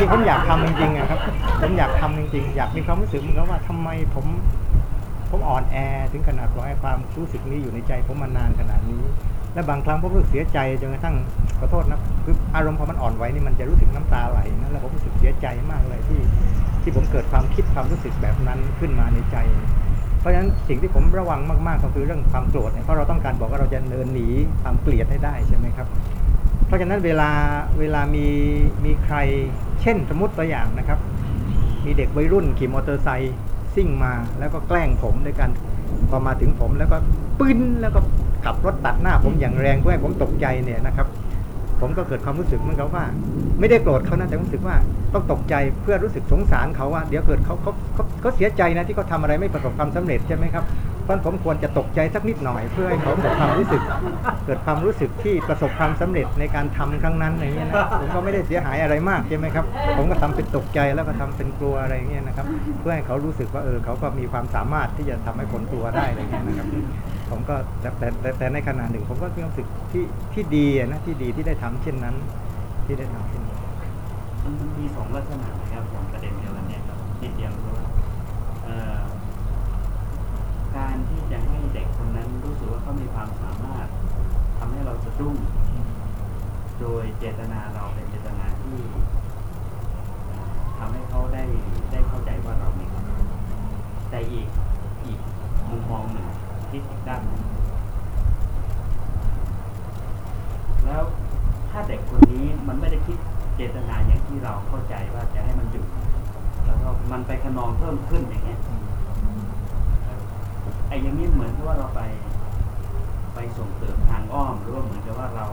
ริงผมอยากทำจริงๆอะครับ ผมอยากทำจริง ๆ อยากมีความรู้สึกเหมือนกับว่าทำไมผมผมอ่อนแอถึงขนาดปล่อยให้ความรู้สึกนี้อยู่ในใจผมมานานขนาดนี้ และบางครั้งผมรู้สึกเสียใจจนกระทั่งขอโทษนะคืออารมณ์พอมันอ่อนไหวนี่มันจะรู้สึกน้ำตาไหลนะแล้วผมรู้สึกเสียใจมากเลยที่ที่ผมเกิดความคิดความรู้สึกแบบนั้นขึ้นมาในใจ เพราะฉะนั้นสิ่งที่ผมระวังมากๆก็คือเรื่องความโกรธเนี่ยเพราะเราต้องการบอกว่าเราจะเดินหนีความเกลียดให้ได้ใช่ไหมครับ เพราะฉะนั้นเวลาเวลามีมีใคร เช่นสมมติตัวอย่างนะครับ มีเด็กวัยรุ่นขี่มอเตอร์ไซค์ซิ่งมาแล้วก็แกล้งผมด้วยกันพอมาถึงผมแล้วก็ปึ้นแล้วก็ขับรถตัดหน้าผมอย่างแรงเพื่อให้ผมตกใจเนี่ยนะครับ ผมก็เกิดความรู้สึกเหมือนกับว่า ไม่ได้โกรธเขานะแต่รู้สึกว่าต้องตกใจเพื่อรู้สึกสงสารเขาว่า เดี๋ยวเกิดเขาเขาเขาเขาเสียใจนะที่เขาทำอะไรไม่ประสบความสำเร็จใช่ไหมครับ พราะผมควรจะตกใจสักนิดหน่อย เพื่อให้เขาเกิดความรู้สึก เกิดความรู้สึกที่ประสบความสำเร็จในการทำครั้งนั้นอย่างเงี้ยนะผมก็ไม่ได้เสียหายอะไรมากใช่ไหมครับ ผมก็ทำเป็นตกใจแล้วก็ทำเป็นกลัวอะไรเงี้ยนะครับ เพื่อให้เขารู้สึกว่าเออเขาก็มีความสามารถที่จะทำให้คนกลัวได้อะไรเงี้ยนะครับ ผมก็แต่แต่แต่ในขณะหนึ่ง ผมก็มีความรู้สึกที่ที่ดีนะที่ดีที่ได้ทำเช่นนั้น ที่ได้ทำเช่นนั้นมันมีสองลักษณะนะครับของประเด็นเดียวกันเนี่ยครับนิดเดียวคือว่าเอ่อ การที่จะให้เด็กคนนั้นรู้สึกว่าเขามีความสามารถทำให้เราสะดุ้ง โดยเจตนาเราเป็นเจตนาที่ทำให้เขาได้ได้เข้าใจว่าเรามีความแต่อีกอีกมุมมองหนึ่งคิดอีกด้านหนึ่งแล้วถ้าเด็กคนนี้มันไม่ได้คิดเจตนาอย่างที่เราเข้าใจว่าจะให้มันหยุดแล้วก็มันไปขนองเพิ่มขึ้นอย่างเงี้ย ไอ้อย่างนี้เหมือนกับว่าเราไป ไปส่งเสริมทางอ้อมหรือว่าเหมือนกับว่าเรา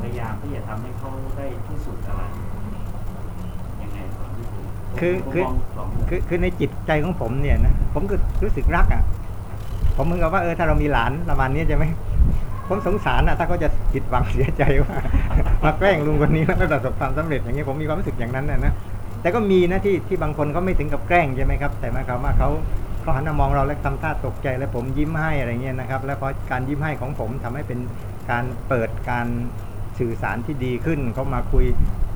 พยายามที่จะทำให้เขาได้ที่สุดอะไรยังไงก่อนที่ผมคือผมคือมองสองมุมคือคือในจิตใจของผมเนี่ยนะผมก็รู้สึกรักอะ ผมเหมือนกับว่าเออถ้าเรามีหลานประมาณนี้ใช่ไหมผมสงสารอะถ้าเขาจะผิดหวังเสียใจว่ามาแกล้งลุงคนนี้แล้วไม่ประสบความสำเร็จอย่างนี้ยผมมีความรู้สึกอย่างนั้นนะนะแต่ก็มีนะที่ที่บางคนเขาไม่ถึงกับแกล้งใช่ไหมครับ แต่หมายความว่าเขา เขาหันมามองเราแล้วทำท่าตกใจแล้วผมยิ้มให้อะไรเงี้ยนะครับ แล้วพอการยิ้มให้ของผมทำให้เป็นการเปิดการสื่อสารที่ดีขึ้นเขามาคุย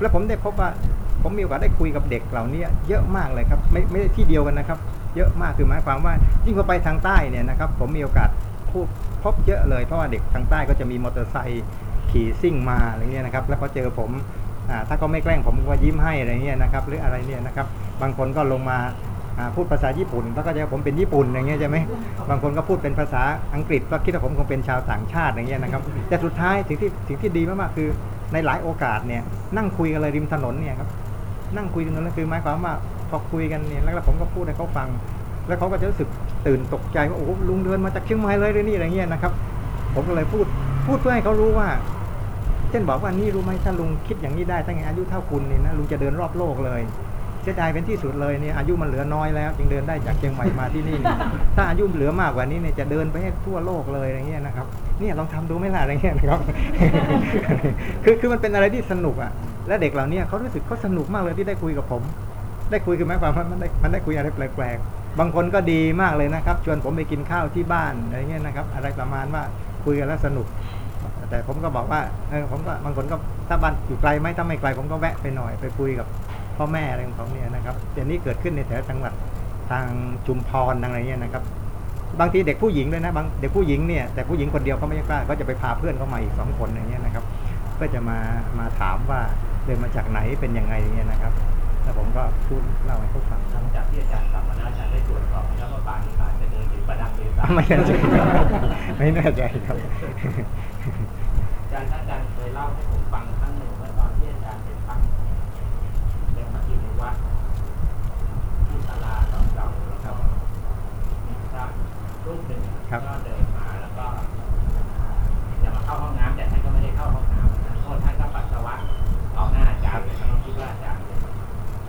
แล้วผมได้พบว่าผมมีโอกาสได้คุยกับเด็กเหล่านี้เยอะมากเลยครับไม่ไม่ได้ที่เดียวกันนะครับ เยอะมากคือหมายความว่ายิ่งพอไปทางใต้เนี่ยนะครับผมมีโอกาสพูดพบเยอะเลยเพราะว่าเด็กทางใต้ก็จะมีมอเตอร์ไซค์ขี่ซิ่งมาอะไรเงี้ยนะครับแล้วพอเจอผมอ่าถ้าเขาไม่แกล้งผมก็ยิ้มให้อะไรเงี้ยนะครับหรืออะไรเนี่ยนะครับบางคนก็ลงมา พูดภาษาญี่ปุ่นเพราะก็จะผมเป็นญี่ปุ่นอย่างเงี้ยใช่ไหมบางคนก็พูดเป็นภาษาอังกฤษก็คิดว่าผมคงเป็นชาวต่างชาติอย่างเงี้ยนะครับแต่สุดท้ายสิ่งที่สิ่งที่ดีมากๆคือในหลายโอกาสเนี่ยนั่งคุยกันเลยริมถนนเนี่ยครับนั่งคุยกันแล้วคือหมายความว่าพอคุยกันเนี่ยแล้วผมก็พูดให้เขาฟัง แล้วเขาก็จะรู้สึกตื่นตกใจว่าโอ้ลุงเดินมาจากเชียงใหม่เลยเลยนี่อะไรเงี้ยนะครับ ผมก็เลยพูดพูดเพื่อให้เขารู้ว่าเช่นบอกว่านี่รู้ไหมถ้าลุงคิดอย่างนี้ได้ตั้งแต่อายุเท่าคุณเนี่ยนะลุงจะเดินรอบโลกเลย เสียดายเป็นที่สุดเลยเนี่ยอายุมันเหลือน้อยแล้ว จึงเดินได้จากเชียงใหม่มาที่นี่นถ้าอายุเหลือมากกว่านี้เนี่ยจะเดินไปให้ทั่วโลกเลยอะไรเงี้ยนะครับเนี่ยลองทำดูไหมล่ะอะไรเงี้ยนะครับคือคือมันเป็นอะไรที่สนุกอะและเด็กเหล่านี้เขารู้สึกเขาสนุกมากเลยที่ได้คุยกับผม ได้คุยคือหมายความว่ามันได้มันได้คุยอะไรแปลกๆบางคนก็ดีมากเลยนะครับ ชวนผมไปกินข้าวที่บ้านอะไรเงี้ยนะครับ อะไรประมาณว่าคุยกันแล้วสนุกแต่ผมก็บอกว่าเออผมก็บางคนก็ถ้าบ้านอยู่ไกลไหมถ้าไม่ไกลผมก็แวะไปหน่อยไปคุยกับ พ่อแม่อะไรของเขาเนี่ยนะครับเดี๋ยวนี้เกิดขึ้นในแถวจังหวัดทางจุมพรทางอะไรเงี้ยนะครับ บางทีเด็กผู้หญิงด้วยนะบางเด็กผู้หญิงเนี่ยแต่ผู้หญิงคนเดียวเขาไม่กล้าก็จะไปพาเพื่อนเข้ามาอีกสองคนอย่างเงี้ยนะครับเพื่อจะมามาถามว่าเดินมาจากไหนเป็นยังไงอย่างเงี้ยนะครับแล้วผมก็พูดเล่าให้เขาฟังหลังจากที่อาจารย์กลับมาแล้วอาจารย์ได้ตรวจสอบแล้วว่าป่านนี้ป่านจะเดินหรือประดังหรือสาไม่แน่ใจไม่แน่ใจครับอาจารย์อาจารย์เคยเล่าให้ผมฟังครั้งหนึ่งว่าตอนที่อาจารย์เป็นพักเป็นพักอยู่ในวัดที่ศาลาเก่าๆแล้วก็มีพระรูปหนึ่ง ครับก็เดินมาแล้วก็จะมาเข้าห้องน้ำแต่ท่านก็ไม่ได้เข้าห้องน้ำนะโทษท่านก็ปัสสาวะต่อหน้าอาจารย์เลยต้องคิดว่าอาจารย์เป็น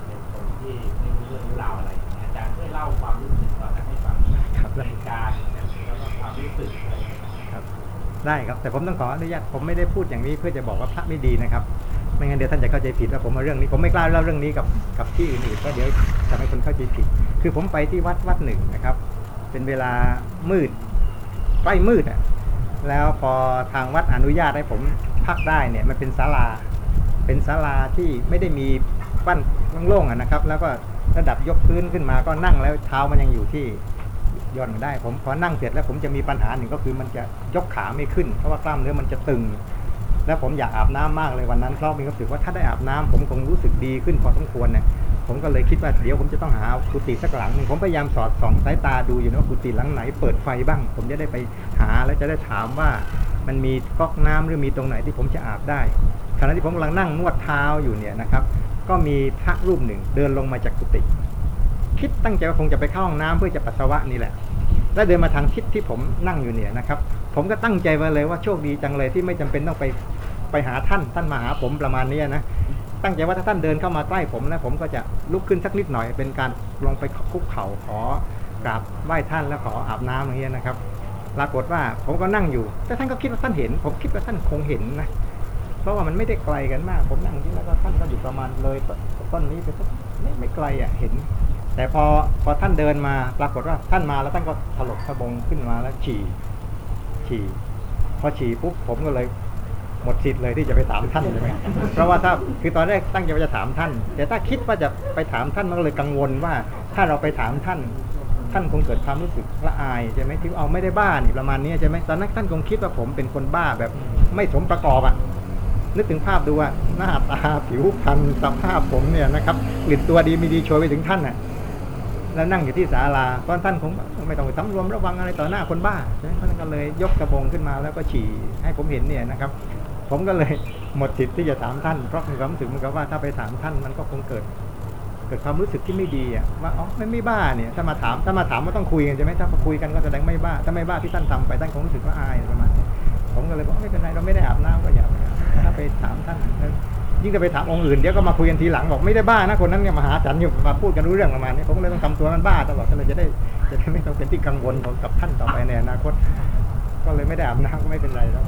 เป็นคนที่ไม่รู้เรื่องรู้ราวอะไรอย่างเงี้ยอาจารย์ช่วยเล่าความรู้สึกตอนนั้นให้ฟังหน่อยครับเหตุการณ์แล้วก็ความรู้สึกอะไรอย่างเงี้ยครับ ได้ครับแต่ผมต้องขออนุญาตผมไม่ได้พูดอย่างนี้เพื่อจะบอกว่าพระไม่ดีนะครับไม่งั้นเดี๋ยวท่านจะเข้าใจผิดว่าผมมาเรื่องนี้ผมไม่กล้าเล่าเรื่องนี้กับกับที่อื่นๆเพราะเดี๋ยวทำให้คนเข้าใจผิด คือผมไปที่วัดวัดหนึ่งนะครับ เป็นเวลามืด ใกล้มืดอะแล้วพอทางวัดอนุญาตให้ผมพักได้เนี่ยมันเป็นศาลา เป็นศาลาที่ไม่ได้มีปั้นโล่งๆอะนะครับ แล้วก็ระดับยกพื้นขึ้นมาก็นั่งแล้วเท้ามันยังอยู่ที่ย่อนได้ ผมพอนั่งเสร็จแล้วผมจะมีปัญหาหนึ่งก็คือมันจะยกขาไม่ขึ้น เพราะว่ากล้ามเนื้อมันจะตึง แล้วผมอยากอาบน้ำมากเลยวันนั้นเพราะมีความรู้สึกว่าถ้าได้อาบน้ำผมคงรู้สึกดีขึ้นพอสมควรเนี่ยผมก็เลยคิดว่าเดี๋ยวผมจะต้องหากุฏิสักหลังหนึ่งผมพยายามสอดส่องสายตาดูอยู่นะว่ากุฏิหลังไหนเปิดไฟบ้าง ผมจะได้ไปหาแล้วจะได้ถามว่ามันมีก๊อกน้ำหรือมีตรงไหนที่ผมจะอาบได้ขณะที่ผมกำลังนั่งนวดเท้าอยู่เนี่ยนะครับ ก็มีพระรูปหนึ่งเดินลงมาจากกุฏิคิดตั้งใจว่าคงจะไปเข้าห้องน้ำเพื่อจะปัสสาวะนี่แหละแล้วเดินมาทางทิศที่ผมนั่งอยู่เนี่ยนะครับ ผมก็ตั้งใจไว้เลยว่าโชคดีจังเลยที่ไม่จำเป็นต้องไปไปหาท่านท่านมาหาผมประมาณนี้นะ ตั้งใจว่าถ้าท่านเดินเข้ามาใกล้ผมแล้วผมก็จะลุกขึ้นสักนิดหน่อย เป็นการลงไปคุกเข่าขอกราบไหว้ท่านแล้วขออาบน้ำอย่างเงี้ยนะครับปรากฏว่าผมก็นั่งอยู่ แต่ท่านก็คิดว่าท่านเห็น ผมคิดว่าท่านคงเห็นนะเพราะว่ามันไม่ได้ไกลกันมาก ผมนั่งที่แล้วก็ท่านก็อยู่ประมาณเลยต้นนี้ไปสักไม่ไม่ไกลอะเห็น แต่พอพอท่านเดินมาปรากฏว่าท่านมาแล้วท่านก็ถลกสะบงขึ้นมาแล้วฉี่ฉี่พอฉี่ปุ๊บผมก็เลย หมดสิทธิ์เลยที่จะไปถามท่านใช่ไหมเพราะว่าถ้าคือตอนแรกตั้งใจว่าจะถามท่าน แต่ถ้าคิดว่าจะไปถามท่านมันก็เลยกังวลว่า ถ้าเราไปถามท่าน ท่านคงเกิดความรู้สึกละอายใช่ไหมที่เอาไม่ได้บ้านี่ประมาณนี้ใช่ไหมตอนนั้นท่านคงคิดว่าผมเป็นคนบ้าแบบไม่สมประกอบอะนึกถึงภาพดูว่าหน้าตาผิวพรรณสภาพผมเนี่ยนะครับกลิ่นตัวดีมีดีโชยไปถึงท่านน่ะแล้วนั่งอยู่ที่ศาลาตอนท่านคงไม่ต้องไปสำรวมระวังอะไรต่อหน้าคนบ้าใช่ไหมท่านก็เลยยกกระบงขึ้นมาแล้วก็ฉี่ให้ผมเห็นเนี่ยนะครับ ผมก็เลยหมดสิทธิ์ที่จะถามท่าน เพราะมีความรู้สึกเหมือนกับว่าถ้าไปถามท่านมันก็คงเกิด เกิดความรู้สึกที่ไม่ดีอะว่าอ๋อไม่ไม่บ้าเนี่ยถ้ามาถามถ้ามาถามว่ต้องคุยกันใช่ไหมถ้าคุยกันก็แสดงไม่บ้าถ้าไม่บ้าที่ท่านทำไปท่านคงรู้สึกว่าอายประมาณนี้ผมก็เลยบอกไม่เป็นไรเราไม่ได้อาบน้ำก็อย่าไปถ้าไปถามท่านยิ่งจะไปถามองค์อื่นเดี๋ยวก็มาคุยกันทีหลังบอกไม่ได้บ้านะคนนั้นเนี่ยมาหาฉันอยู่มาพูดกันรู้เรื่องประมาณนี้ผมก็เลยต้องทำตัวมันบ้าตลอดก็เลยจะได้จะได้ไม่ต้องเป็นที่กังวลของกับท่านต่อไปในอนาคต ก็เลยไม่ได้อาบน้ำก็ไม่เป็นไรแล้ว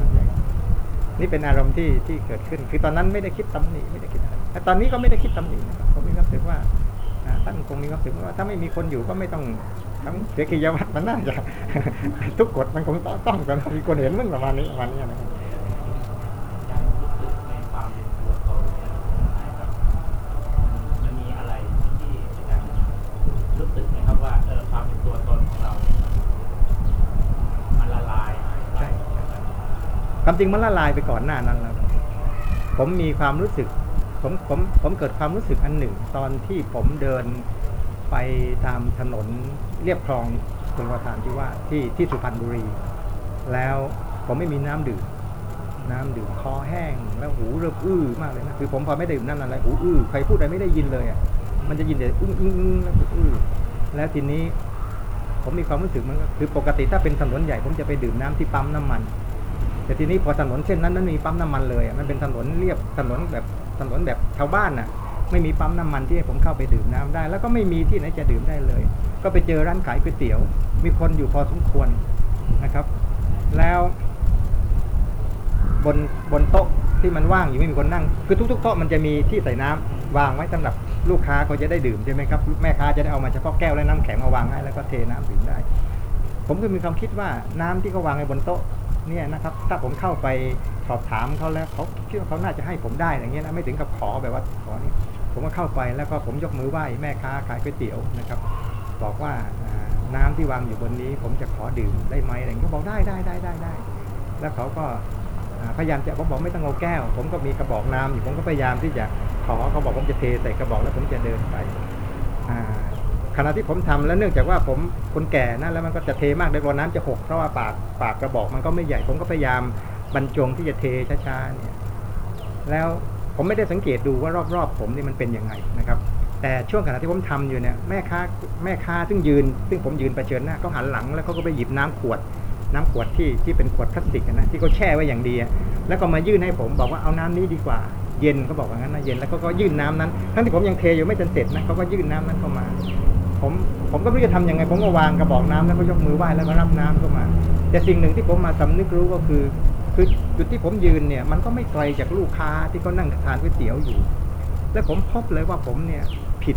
นี่เป็นอารมณ์ที่ที่เกิดขึ้น คือตอนนั้นไม่ได้คิดตำหนิไม่ได้คิดอะไรแต่ตอนนี้ก็ไม่ได้คิดตำหนินะครับผมมีความรู้สึกว่าท่านคงมีความรู้สึกว่าถ้าไม่มีคนอยู่ก็ไม่ต้องทั้งเสียกิยวัตรมันน่าจะทุกกฎมันคงต้องต้องกันมีคนเห็นเรื่องประมาณนี้ประมาณนี้นะครับ การรู้สึกในความเป็นตัวตนเนี่ยนะครับมันมีอะไรที่อาจารย์รู้สึกไหมครับว่าเออความเป็นตัวตนของเราเนี่ยมันละลาย ใช่ ความจริงมันละลายไปก่อนหน้านั้นแล้ว ผมมีความรู้สึก ผมผมผมเกิดความรู้สึกอันหนึ่ง ตอนที่ผมเดินไปตามถนนเรียบคลองชลประทานที่ว่าที่ที่สุพรรณบุรี แล้วผมไม่มีน้ำดื่มน้ำดื่มคอแห้ง แล้วหูเริ่มอื้อมากเลยนะคือผมพอไม่ดื่มน้ำอะไรหูอื้อใครพูดอะไรไม่ได้ยินเลยอะมันจะยินแต่อึ้งอึ้งอึ้งแล้วอื้อแล้วทีนี้ ผมมีความรู้สึกมันก็คือปกติถ้าเป็นถนนใหญ่ผมจะไปดื่มน้ำที่ปั๊มน้ำมัน แต่ทีนี้พอถนนเส้นนั้นนั้นมีปั๊มน้ำมันเลยมันเป็นถนนเรียบถนนแบบถนนแบบชาวบ้านน่ะ ไม่มีปั๊มน้ำมันที่ให้ผมเข้าไปดื่มน้ำได้ แล้วก็ไม่มีที่ไหนจะดื่มได้เลย ก็ไปเจอร้านขายก๋วยเตี๋ยว มีคนอยู่พอสมควรนะครับ แล้ว บนบนโต๊ะที่มันว่างอยู่ไม่มีคนนั่ง คือทุกๆโต๊ะมันจะมีที่ใส่น้ำวางไว้สำหรับลูกค้าเขาจะได้ดื่มใช่ไหมครับแม่ค้าจะได้เอามาเฉพาะแก้วและน้ำแข็งมาวางให้แล้วก็เทน้ำดื่มได้ ผมก็มีความคิดว่าน้ำที่เขาวางไว้บนโต๊ะ เนี่ยนะครับถ้าผมเข้าไปสอบถามเขาแล้วเขาคิดว่าเขาน่าจะให้ผมได้อย่างเงี้ยนะไม่ถึงกับขอแบบว่าขอนี่ผมก็เข้าไปแล้วก็ผมยกมือไหว้แม่ค้าขายก๋วยเตี๋ยวนะครับ บอกว่าน้ำที่วางอยู่บนนี้ ผมจะขอดื่มได้ไหมอะไรเงี้ยเขาบอกได้ได้ได้ได้ได้แล้วเขาก็พยายามจะผมบอกไม่ต้องเอาแก้ว ผมก็มีกระบอกน้ำอยู่ผมก็พยายามที่จะขอเขาบอกผมจะเทใส่กระบอกแล้วผมจะเดินไป ขณะที่ผมทำแล้วเนื่องจากว่าผมคนแก่นะแล้วมันก็จะเทมากเลยพอน้ำจะหกเพราะว่าปากปากกระบอกมันก็ไม่ใหญ่ผมก็พยายามบรรจงที่จะเทช้าๆเนี่ยแล้วผมไม่ได้สังเกตดูว่ารอบๆ ผมนี่มันเป็นยังไงนะครับ แต่ช่วงขณะที่ผมทำอยู่เนี่ยแม่ค้าแม่ค้าซึ่งยืน ซึ่งผมยืนเชิญหน้าเขาหันหลังแล้วเขาก็ไปหยิบน้ำขวด น้ำขวดที่ที่เป็นขวดพลาสติกนะที่เขาแช่ไว้อย่างดีแล้วก็มายื่นให้ผมบอกว่าเอาน้ำนี้ดีกว่าเย็นเขาบอกว่างั้นนะเย็นแล้วก็ก็ยื่นน้ำนั้นทั้งที่ผมยังเทอยู่ไม่จนเสร็จนะเขาก็ยื่นน้ำนั้นเข้ามา ผมผมก็ไม่รู้จะทำยังไง ผมก็วางกระบอกน้ำแล้วก็ยกมือไหว้แล้วก็รับน้ำเข้ามา แต่สิ่งหนึ่งที่ผมมาสำนึกรู้ก็คือ คือจุดที่ผมยืนเนี่ย มันก็ไม่ไกลจากลูกค้าที่เขานั่งทานก๋วยเตี๋ยวอยู่ แล้วผมพบเลยว่าผมเนี่ยผิด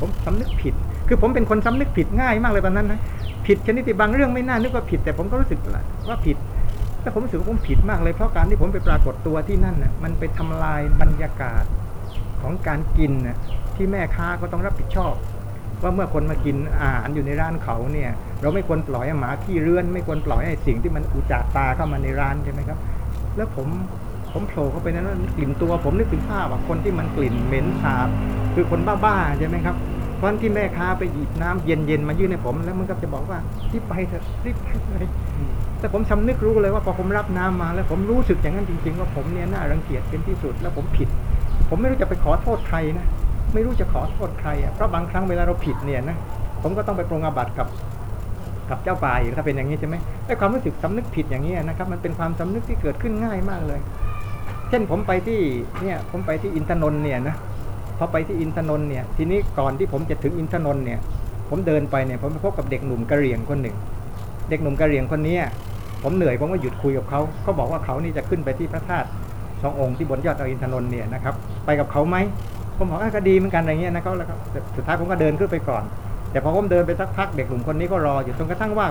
ผมสำนึกผิด คือผมเป็นคนสำนึกผิดง่ายมากเลยตอนนั้นนะผิดชนิดที่บางเรื่องไม่น่านึกว่าผิด แต่ผมก็รู้สึกว่าผิดแล้วผมรู้สึกว่าผมผิดมากเลยเพราะการที่ผมไปปรากฏตัวที่นั่นน่ะมันไปทำลายบรรยากาศของการกินน่ะที่แม่ค้าก็ต้องรับผิดชอบ ว่าเมื่อคนมากินอาหารอยู่ในร้านเขาเนี่ย เราไม่ควรปล่อยให้หมาขี้เรื้อน ไม่ควรปล่อยให้สิ่งที่มันอุจจาตาเข้ามาในร้านใช่ไหมครับ แล้วผมผมโผล่เข้าไปนั้นว่ากลิ่นตัวผมนึกถึงภาพว่าคนที่มันกลิ่นเหม็นสาบคือคนบ้าๆใช่ไหมครับเพราะฉะนั้นที่แม่ค้าไปหยิบน้ำเย็นๆมายื่นให้ผมแล้วมันก็จะบอกว่ารีบไปเถอะรีบไปเลยแต่ผมสำนึกรู้เลยว่าพอผมรับน้ำมาแล้วผมรู้สึกอย่างนั้นจริง ๆ ว่าผมเนี่ยน่ารังเกียจเป็นที่สุดแล้วผมผิด ผมไม่รู้จะไปขอโทษใครนะ ไม่รู้จะขอโทษใครอะเพราะบางครั้งเวลาเราผิดเนี่ยนะผมก็ต้องไปปรงอาบัติกับกับเจ้าป่าอีกถ้าเป็นอย่างนี้ใช่ไหมไอ้ความรู้สึกสำนึกผิดอย่างนี้นะครับ มันเป็นความสำนึกที่เกิดขึ้นง่ายมากเลย เช่นผมไปที่เนี่ยผมไปที่อินทนนท์เนี่ยนะพอไปที่อินทนนท์เนี่ยทีนี้ก่อนที่ผมจะถึงอินทนนท์เนี่ย ผมเดินไปเนี่ยผมไปพบกับเด็กหนุ่มกะเหรี่ยงคนหนึ่ง เด็กหนุ่มกะเหรี่ยงคนนี้ผมเหนื่อยผมก็หยุดคุยกับเขาเขาบอกว่าเขานี่จะขึ้นไปที่พระธาตุสององค์ที่บนยอดดอยอินทนนท์เนี่ยนะครับ ไปกับเขาไหม ผมบอกก็ดีเหมือนกันอะไรเงี้ยนะเขาแล้วก็สุดท้ายผมก็เดินขึ้นไปก่อน แต่พอผมเดินไปสักพักเด็กหนุ่มคนนี้ก็รออยู่จนกระทั่งว่า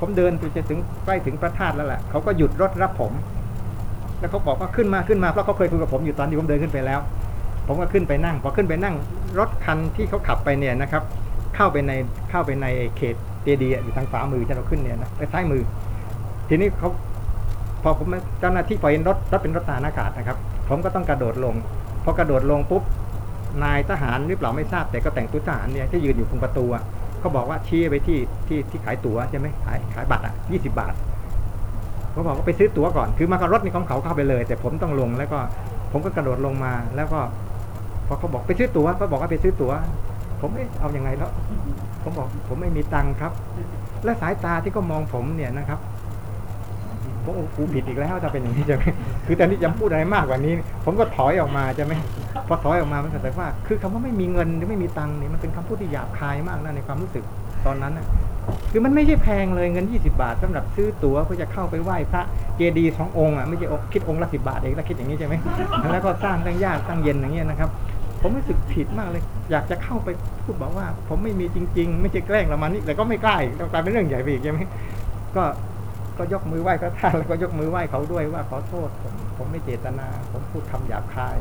ผมเดินจะถึงใกล้ถึงพระธาตุแล้วแหละเขาก็หยุดรถรับผม แล้วเขาบอกว่าขึ้นมาขึ้นมาเพราะเขาเคยคุยกับผมอยู่ตอนที่ผมเดินขึ้นไปแล้ว ผมก็ขึ้นไปนั่ง พอขึ้นไปนั่งรถคันที่เขาขับไปเนี่ยนะครับ เข้าไปในเข้าไปในเขตเจดีย์อะอยู่ทางขวามือที่เราขึ้นเนี่ยนะไปซ้ายมือ ทีนี้เขาพอผมเจ้าหน้าที่ปล่อยรถรถเป็นรถทหารอากาศนะครับ ผมก็ต้องกระโดดลงพอกระโดดลงปุ๊บ นายทหารหรือเปล่าไม่ทราบแต่ก็แต่งตัวทหารเนี่ยที่ยืนอยู่ตรงประตูอะเขาบอกว่าชี้ไปที่ที่ที่ขายตั๋วใช่ไหมขายขายบัตรอะยี่สิบาทเขาบอกว่าไปซื้อตั๋วก่อนคือมากับรถนี่ของเขาเข้าไปเลย แต่ผมต้องลงแล้วก็ผมก็กระโดดลงมาแล้วก็พอเขาบอกไปซื้อตั๋วเขาบอกว่าไปซื้อตั๋ว ผมเอ๊ะเอาอยัางไงแล้ว ผมบอกผมไม่มีตังค์ครับ และสายตาที่เขามองผมเนี่ยนะครับ ผมโอ้กูผิดอีกแล้วถ้าเป็นอย่างนี้ใช่ไคือตอนนี้จะพูดอะไรมากกว่านี้ ผมก็ถอยออกมาใช่ไหมพอถอยออกมามันก็แปลว่า คือคำว่าไม่มีเงินหรือไม่มีตังค์นี่มันเป็นคำพูดที่หยาบคายมากนะในความรู้สึกตอนนั้นนะคือมันไม่ใช่แพงเลยเงิน 20 บาทสำหรับซื้อตั๋วเพื่อจะเข้าไปไหว้พระเจดีย์สององค์อะไม่ใช่คิดองค์ละสิบาทเองแล้วคิดอย่างนี้ใช่ไหมแล้วก็สร้างตั้งยากตั้งเย็นอย่างเงี้ยนะครับ ผมรู้สึกผิดมากเลย อยากจะเข้าไปพูดบอกว่า ผมไม่มีจริง ๆ ไม่ใช่แกล้งละมันนี่แต่ก็ไม่กล้าอีกกลายเป็นเรื่องใหญ่ไปอีกใช่ไหมก็ ก็ยกมือไหว้พระท่านแล้วก็ยกมือไหว้เขาด้วยว่าขอโทษผมผมไม่เจตนา ผมพูดคำหยาบคาย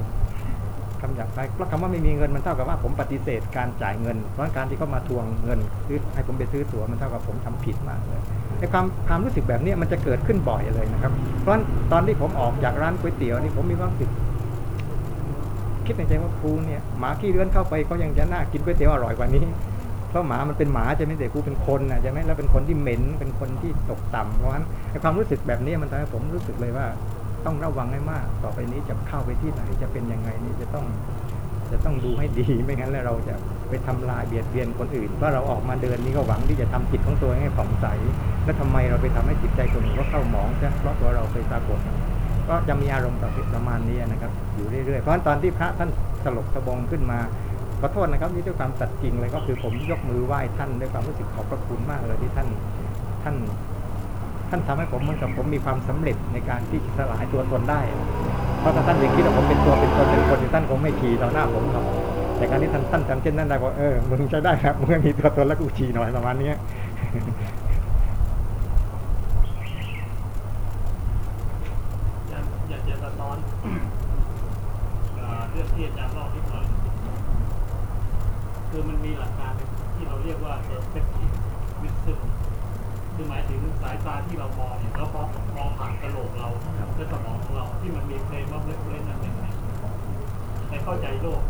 คำหยาบคายเพราะคำว่าไม่มีเงินมันเท่ากับว่าผมปฏิเสธการจ่ายเงิน เพราะการที่เขามาทวงเงินซื้อให้ผมไปซื้อตั๋วมันเท่ากับผมทำผิดมากเลยไอ้ความความรู้สึกแบบนี้มันจะเกิดขึ้นบ่อยเลยนะครับ เพราะนั้นตอนที่ผมออกจากร้านก๋วยเตี๋ยวนี่ผมมีความรู้สึกคิดในใจว่าครูเนี่ยหมาขี้เลื้อนเข้าไปเขายังจะน่ากินก๋วยเตี๋ยวอร่อยกว่านี้ เพราะหมามันเป็นหมาใช่ไหมแต่ครูเป็นคนนะใช่ไหมแล้วเป็นคนที่เหม็นเป็นคนที่ตกต่ำเพราะฉะนั้นความรู้สึกแบบนี้มันทำให้ผมรู้สึกเลยว่า ต้องระวังให้มาก ต่อไปนี้จะเข้าไปที่ไหนจะเป็นยังไงนี่จะต้อง จะต้องดูให้ดีไม่งั้นแล้วเราจะไปทำลายเบียดเบียนคนอื่นเพราเราออกมาเดินนี้ก็หวังที่จะทำจิตของตัวให้ผ่องใส แล้วทำไมเราไปทำให้จิตใจคนอื่นก็เข้าหมองจะเพราะตัวเราไปปรากฏก็จะมีอารมณ์ประมาณนี้นะครับ อยู่เรื่อยๆเพราะฉะนั้นตอนที่พระท่านสลบสะบงขึ้นมา อโทษนะครับนี่ด้วยความสัตย์จริงเลยก็คือผมยกมือไหว้ท่านด้วยความรู้สึกขอบพระคุณมากเลยที่ท่านท่านท่านทำให้ผมเหมือนกับผมมีความสำเร็จในการที่สลายตัวตนได้ เพราะถ้าท่านยังคิดว่าผมเป็นตัวเป็นตนเป็นคนท่านคงไม่ขี่ต่อหน้าผมหรอกแต่การที่ท่านท่านจำเช่นนั้นได้ว่าเออมึงใช้ได้ครับมึงมีตัวตนแล้วกูขี่หน่อยประมาณนี้ อยากอยากจะสะท้อน เอ่อเรื่องที่อาจารย์เล่านิดหน่อย คือมันมีหลักการที่เราเรียกว่า perspective wisdom คือหมายถึงสายตาที่เรามองเนี่ยเรามองมองผ่านกระโหลกเราและสมองของเราที่มันมีเพลงว่าเล็กๆนั่นเองเนี่ยแต่เข้าใจโลก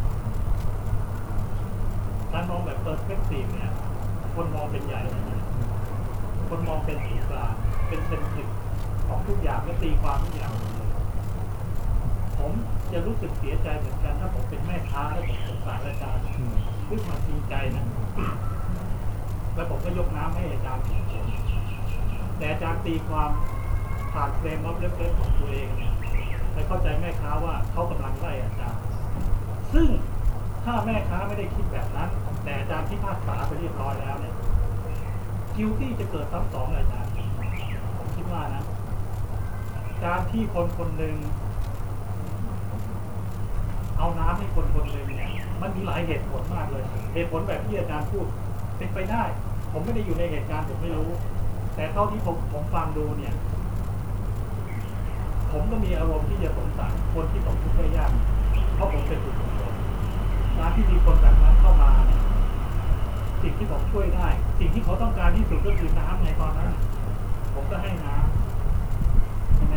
การมองแบบ perspective เนี่ย คนมองเป็นใหญ่นะคนมองเป็นศูนย์กลางเป็นเซนทริกของทุกอย่างและตีความทุกอย่างเลยผมจะรู้สึกเสียใจเหมือนกันถ้าผมเป็นแม่ค้าแล้วผมสงสารอาจารย์ ด้วยความจริงใจนะแล้วผมก็ยกน้ำให้อาจารย์แต่อาจารย์ตีความผ่านเฟรมวับเล็กๆของตัวเองไปเข้าใจแม่ค้าว่าเขากำลังไล่อาจารย์ ซึ่งถ้าแม่ค้าไม่ได้คิดแบบนั้น แต่อาจารย์ที่พากษาไปเรียบร้อยแล้วเนี่ยคิวที่จะเกิดซ้ำสองเลยอาจารย์ผมคิดว่านะ การที่คนคนหนึ่งเอาน้ำให้คนคนหนึ่งเนี่ย มันมีหลายเหตุผลมากเลย เหตุผลแบบที่อาจารย์พูดเป็นไปได้ ผมไม่ได้อยู่ในเหตุการณ์ผมไม่รู้ แต่เท่าที่ผมผมฟังดูเนี่ย ผมก็มีอารมณ์ที่จะสงสารคนที่ตกทุกข์ได้ยากเพราะผมเป็นผู้ถูกโดนการที่มีคนแบบนั้นเข้ามาเนี่ยสิ่งที่ผมช่วยได้ สิ่งที่เขาต้องการที่สุดก็คือน้ำในตอนนั้น ผมก็ให้น้ำใช่ไหม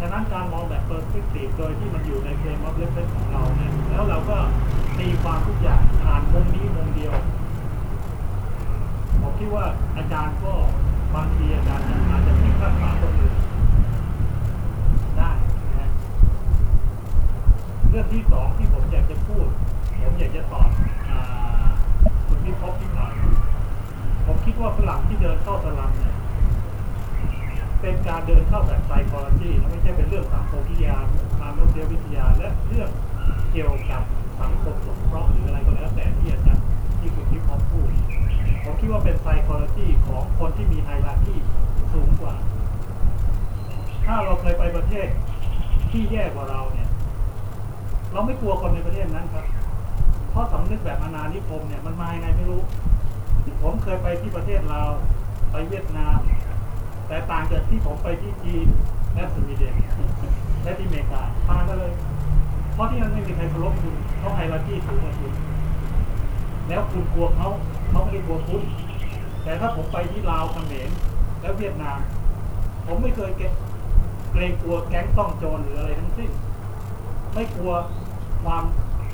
ฉะนั้นการมองแบบ perspective โดยที่มันอยู่ใน frame of reference ของเราเนี่ยแล้วเราก็ตีความทุกอย่างผ่านมุมนี้มุมเดียวผมคิดว่าอาจารย์ก็บางทีอาจารย์อาจจะพิพากษาคนอื่นได้นะเรื่องที่สองที่ผมอยากจะพูด ผมอยากจะตอบคุณพิภพที่หน่อย ผมคิดว่าฝรั่งที่เดินเข้าสลัมเนี่ย เป็นการเดินเข้าแบบไซคอลจีและไม่ใช่เป็นเรื่องสังคมวิทยามนุษยวิทยา และเรื่องเกี่ยวกับสังคมสงเคราะห์หรืออะไรก็แล้วแต่ที่อาจารย์ที่คุณพิพพพูด ผมคิดว่าเป็นไซคอลจีของคนที่มีไฮรักีสูงกว่า ถ้าเราเคยไปประเทศที่แย่กว่าเราเนี่ย เราไม่กลัวคนในประเทศนั้นครับ เพราะสำนึกแบบอนานิคมเนี่ยมันมาไงไม่รู้ ผมเคยไปที่ประเทศลาวไปเวียดนาม แต่ต่างจากที่ผมไปที่จีนและสวีเดนและที่อเมริกาต่างกันเลย เพราะที่นั่นไม่มีใครเคารพคุณเขาไฮรักีสูงกว่าคุณแล้วคุณกลัวเขาเขาไม่ได้กลัวคุณแต่ถ้าผมไปที่ลาวเขมรและเวียดนาม ผมไม่เคยเกเกรงกลัวแก๊งต้องโจรหรืออะไรทั้งสิ้น ไม่กลัวความ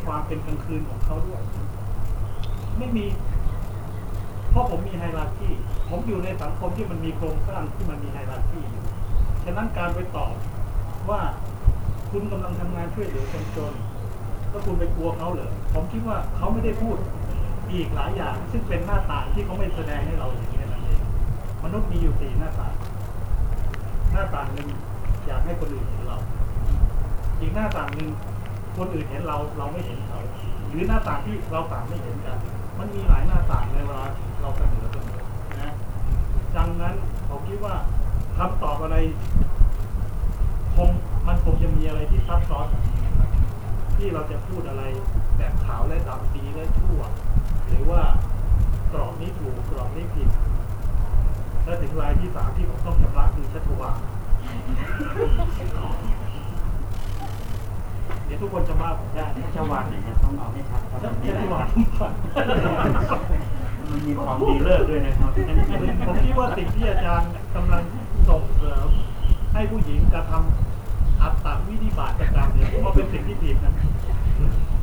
ความเป็นกลางคืนของเขาด้วย ไม่มี ราะผมมีไฮรักีผมอยู่ในสังคมที่มันมีโครงสร้างที่มันมีไฮรักีอยู่ฉะนั้นการไปตอบว่าคุณกำลังทำงานช่วยเหลือคนจนก็คุณไปกลัวเขาเหรอผมคิดว่าเขาไม่ได้พูดอีกหลายอย่าง ซึ่งเป็นหน้าต่างที่เขาไม่แสดงให้เราอย่างนี้นั่นเองมนุษย์มีอยู่สี่หน้าต่าง หน้าต่างหนึ่งอยากให้คนอื่นเห็นเรา อีกหน้าต่างหนึ่งคนอื่นเห็นเราเราไม่เห็นเขา หรือหน้าต่างที่เราต่างไม่เห็นกัน มันมีหลายหน้าต่างในเวลาเราเสนอเสมอนะดังนั้นผมคิดว่าคำตอบอะไรคงมันคงจะมีอะไรที่ซับซ้อนที่เราจะพูดอะไรแบบขาวและดำดีและชั่ว หรือว่ากรอบนี้ถูกกรอบนี้ผิดและถึงรายที่สามที่ผมต้องชำระคือชัชวา เดี๋ยวทุกคนจะมาผมได้ชัชวานเนี่ยต้องเอาให้ชัดครับชันี่แหชละวาลมันมีความดีเลิศด้วยนะครับผมคิดว่าสิ่งที่อาจารย์กำลังส่งเสริมให้ผู้หญิงกระทำอัตตาวินิบาตกรรมเนี่ยก็เป็นสิ่งที่ผิดนะ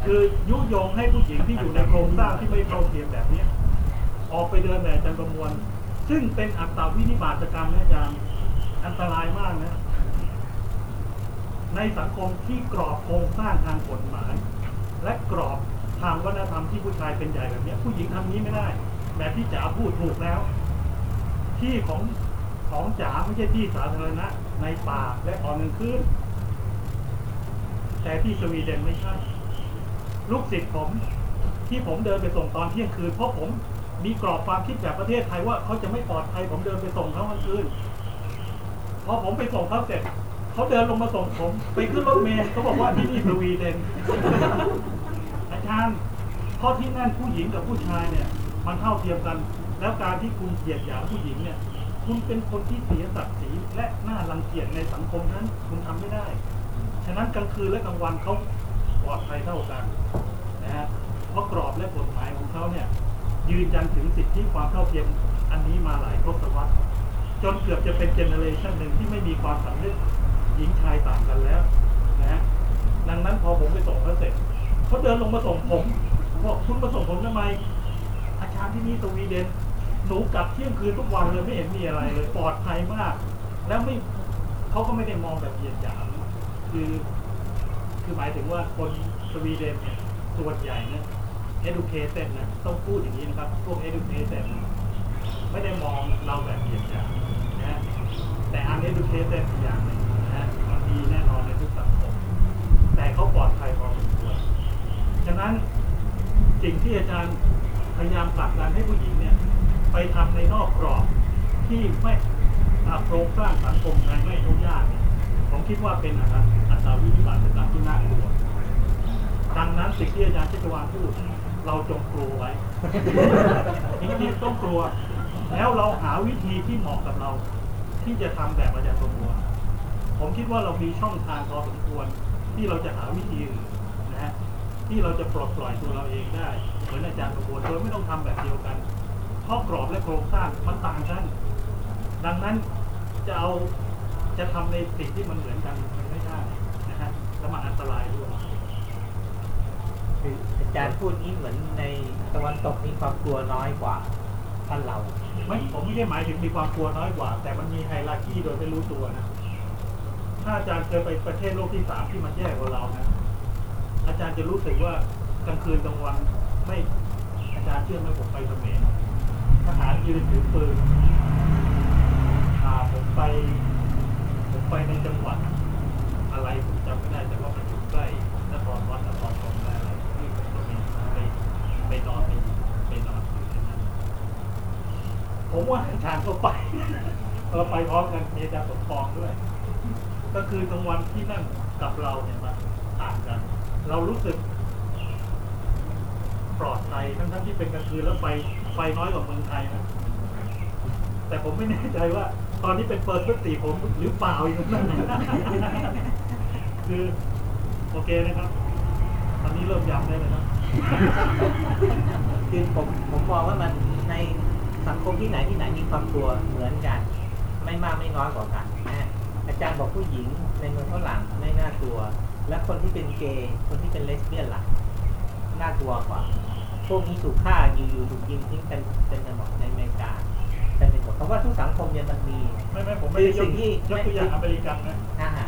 คือยุยงให้ผู้หญิงที่อยู่ในโครงสร้างที่ไม่เท่าเทียมแบบเนี้ยออกไปเดินแบบจารย์ประมวล ซึ่งเป็นอัตตาวินิบาตกรรมนะอาจารย์อันตรายมากนะ ในสังคมที่กรอบโครงสร้างทางกฎหมาย และกรอบทางวัฒนธรรมที่ผู้ชายเป็นใหญ่แบบนี้ผู้หญิงทำนี้ไม่ได้ แบบที่จ๋าพูดถูกแล้ว ที่ของของจ๋าไม่ใช่ที่สาธารณะ ในป่าและตอนกลางคืนแต่ที่สวีเดนไม่ใช่ ลูกศิษย์ผมที่ผมเดินไปส่งตอนเที่ยงคืนเพราะผมมีกรอบความคิดแบบประเทศไทยว่าเขาจะไม่ปลอดภัยผมเดินไปส่งเขากลางคืนพอผมไปส่งเขาเสร็จ เขาเดินลงมาส่งผม ไปขึ้นรถเมล์เขาบอกว่าที่นี่สวีเดนอาจารย์เพราะที่นั่นผู้หญิงกับผู้ชายเนี่ย มันเท่าเทียมกัน แล้วการที่คุณเหยียดหยามผู้หญิงเนี่ย คุณเป็นคนที่เสียศักดิ์ศรีและน่ารังเกียจในสังคมนั้น คุณทำไม่ได้ ฉะนั้นกลางคืนและกลางวันเขาปลอดภัยเท่ากันนะฮะเพราะกรอบและกฎหมายของเขาเนี่ย ยืนยันถึงสิทธิความเท่าเทียมอันนี้มาหลายทศวรรษจนเกือบจะเป็น generation หนึ่งที่ไม่มีความสำนึก หญิงชายต่างกันแล้วนะฮะดังนั้นพอผมไปส่งเขาเสร็จเขาเดินลงมาส่งผมบอกคุณมาส่งผมทำไม อาจารย์ที่นี่สวีเดนหนูกลับเที่ยงคืนทุกวันเลยไม่เห็นมีอะไรเลยปลอดภัยมาก แล้วไม่เขาก็ไม่ได้มองแบบเหยียดหยามคือ คือหมายถึงว่าคนสวีเดนเนี่ยส่วนใหญ่เนี่ย educated นะต้องพูดอย่างนี้นะครับ พวก educated ไม่ได้มองเราแบบเหยียดหยามนะแต่ uneducated อีกอย่างหนึงีแน่นอนในทุกสังคมแต่เขาปลอดภัยพอสมควรฉะนั้นสิ่งที่อาจารย์พยายามผลักดันให้ผู้หญิงเนี่ย ไปทำในนอกกรอบที่ไม่โครงสร้างสังคมไทยไม่ทุกยากเนี่ยผมคิดว่าเป็นอัตราอัตราวินิบาตกรรมที่น่ากลัวดังนั้นสิ่งที่อาจารย์ชัชวานพูด เราจงกลัวไว้จริงๆต้องกลัว แล้วเราหาวิธีที่เหมาะกับเรา ที่จะทำแบบอาจารย์ประมวล ผมคิดว่าเรามีช่องทางพอสมควร ที่เราจะหาวิธีอื่นนะฮะที่เราจะปลดปล่อยตัวเราเองได้เหมือนอาจารย์ประบวนโดยไม่ต้องทำแบบเดียวกันเพราะกรอบและโครงสร้างมันต่างกัน ดังนั้นจะเอาจะทำในสิ่งที่มันเหมือนกันมันไม่ได้นะฮะแล้วมันอันตรายด้วยคืออาจารย์พูดนี้เหมือนในตะวันตกมีความกลัวน้อยกว่าท่านเราไม่ผมไม่ได้หมายถึงมีความกลัวน้อยกว่า แต่มันมีไฮราคีโดยไม่รู้ตัวนะ ถ้าอาจารย์เคยไปประเทศโลกที่สามที่มันแย่กว่าเรานะอาจารย์จะรู้สึกว่ากลางคืนกลางวันไม่อาจารย์เชื่อไหมผมไปเขมรทหารยืนถือปืนพาผมไป ผมไปในจังหวัด อะไรผมจำไม่ได้แต่ว่ามันอยู่ใกล้นครวัดนครธมอะไรที่ผมก็มีไปไปนอนไปไปนอนอยู่ที่นั่นผมว่าอาจารย์ก็ไปเราไปพร้อมกันมีอาจารย์สมปองด้วย ก็คือกลางวันที่นั่นกับเราเนี่ยมันต่างกัน เรารู้สึกปลอดภัยทั้งทั้งที่เป็นกลางคืนแล้วไฟไฟน้อยกว่าเมืองไทยนะแต่ผมไม่แน่ใจว่า ตอนนี้เป็นเปิดพฤติผมหรือเปล่าอยู่นั่นคือโอเคนะครับตอนนี้เริ่มยำได้เลยนะคือผมผมมองว่ามันในสังคมที่ไหนที่ไหนมีความกลัวเหมือนกัน ไม่มากไม่น้อยกว่ากันนะ อาจารย์บอกผู้หญิงในเมืองฝรั่งไม่น่ากลัว และคนที่เป็นเกย์คนที่เป็นเลสเบี้ยนล่ะน่ากลัวกว่าพวกนี้ถูกฆ่าอยู่ๆถูกยิงทิ้งกันเป็นไปหมดในอเมริกาเป็นไปหมดเพราะว่าทุกสังคมเนี่ยมันมีไม่ไม่ผมไม่ได้ยคือสิ่กงที่ยกตัวอย่างอเมริกันนะนะฮะ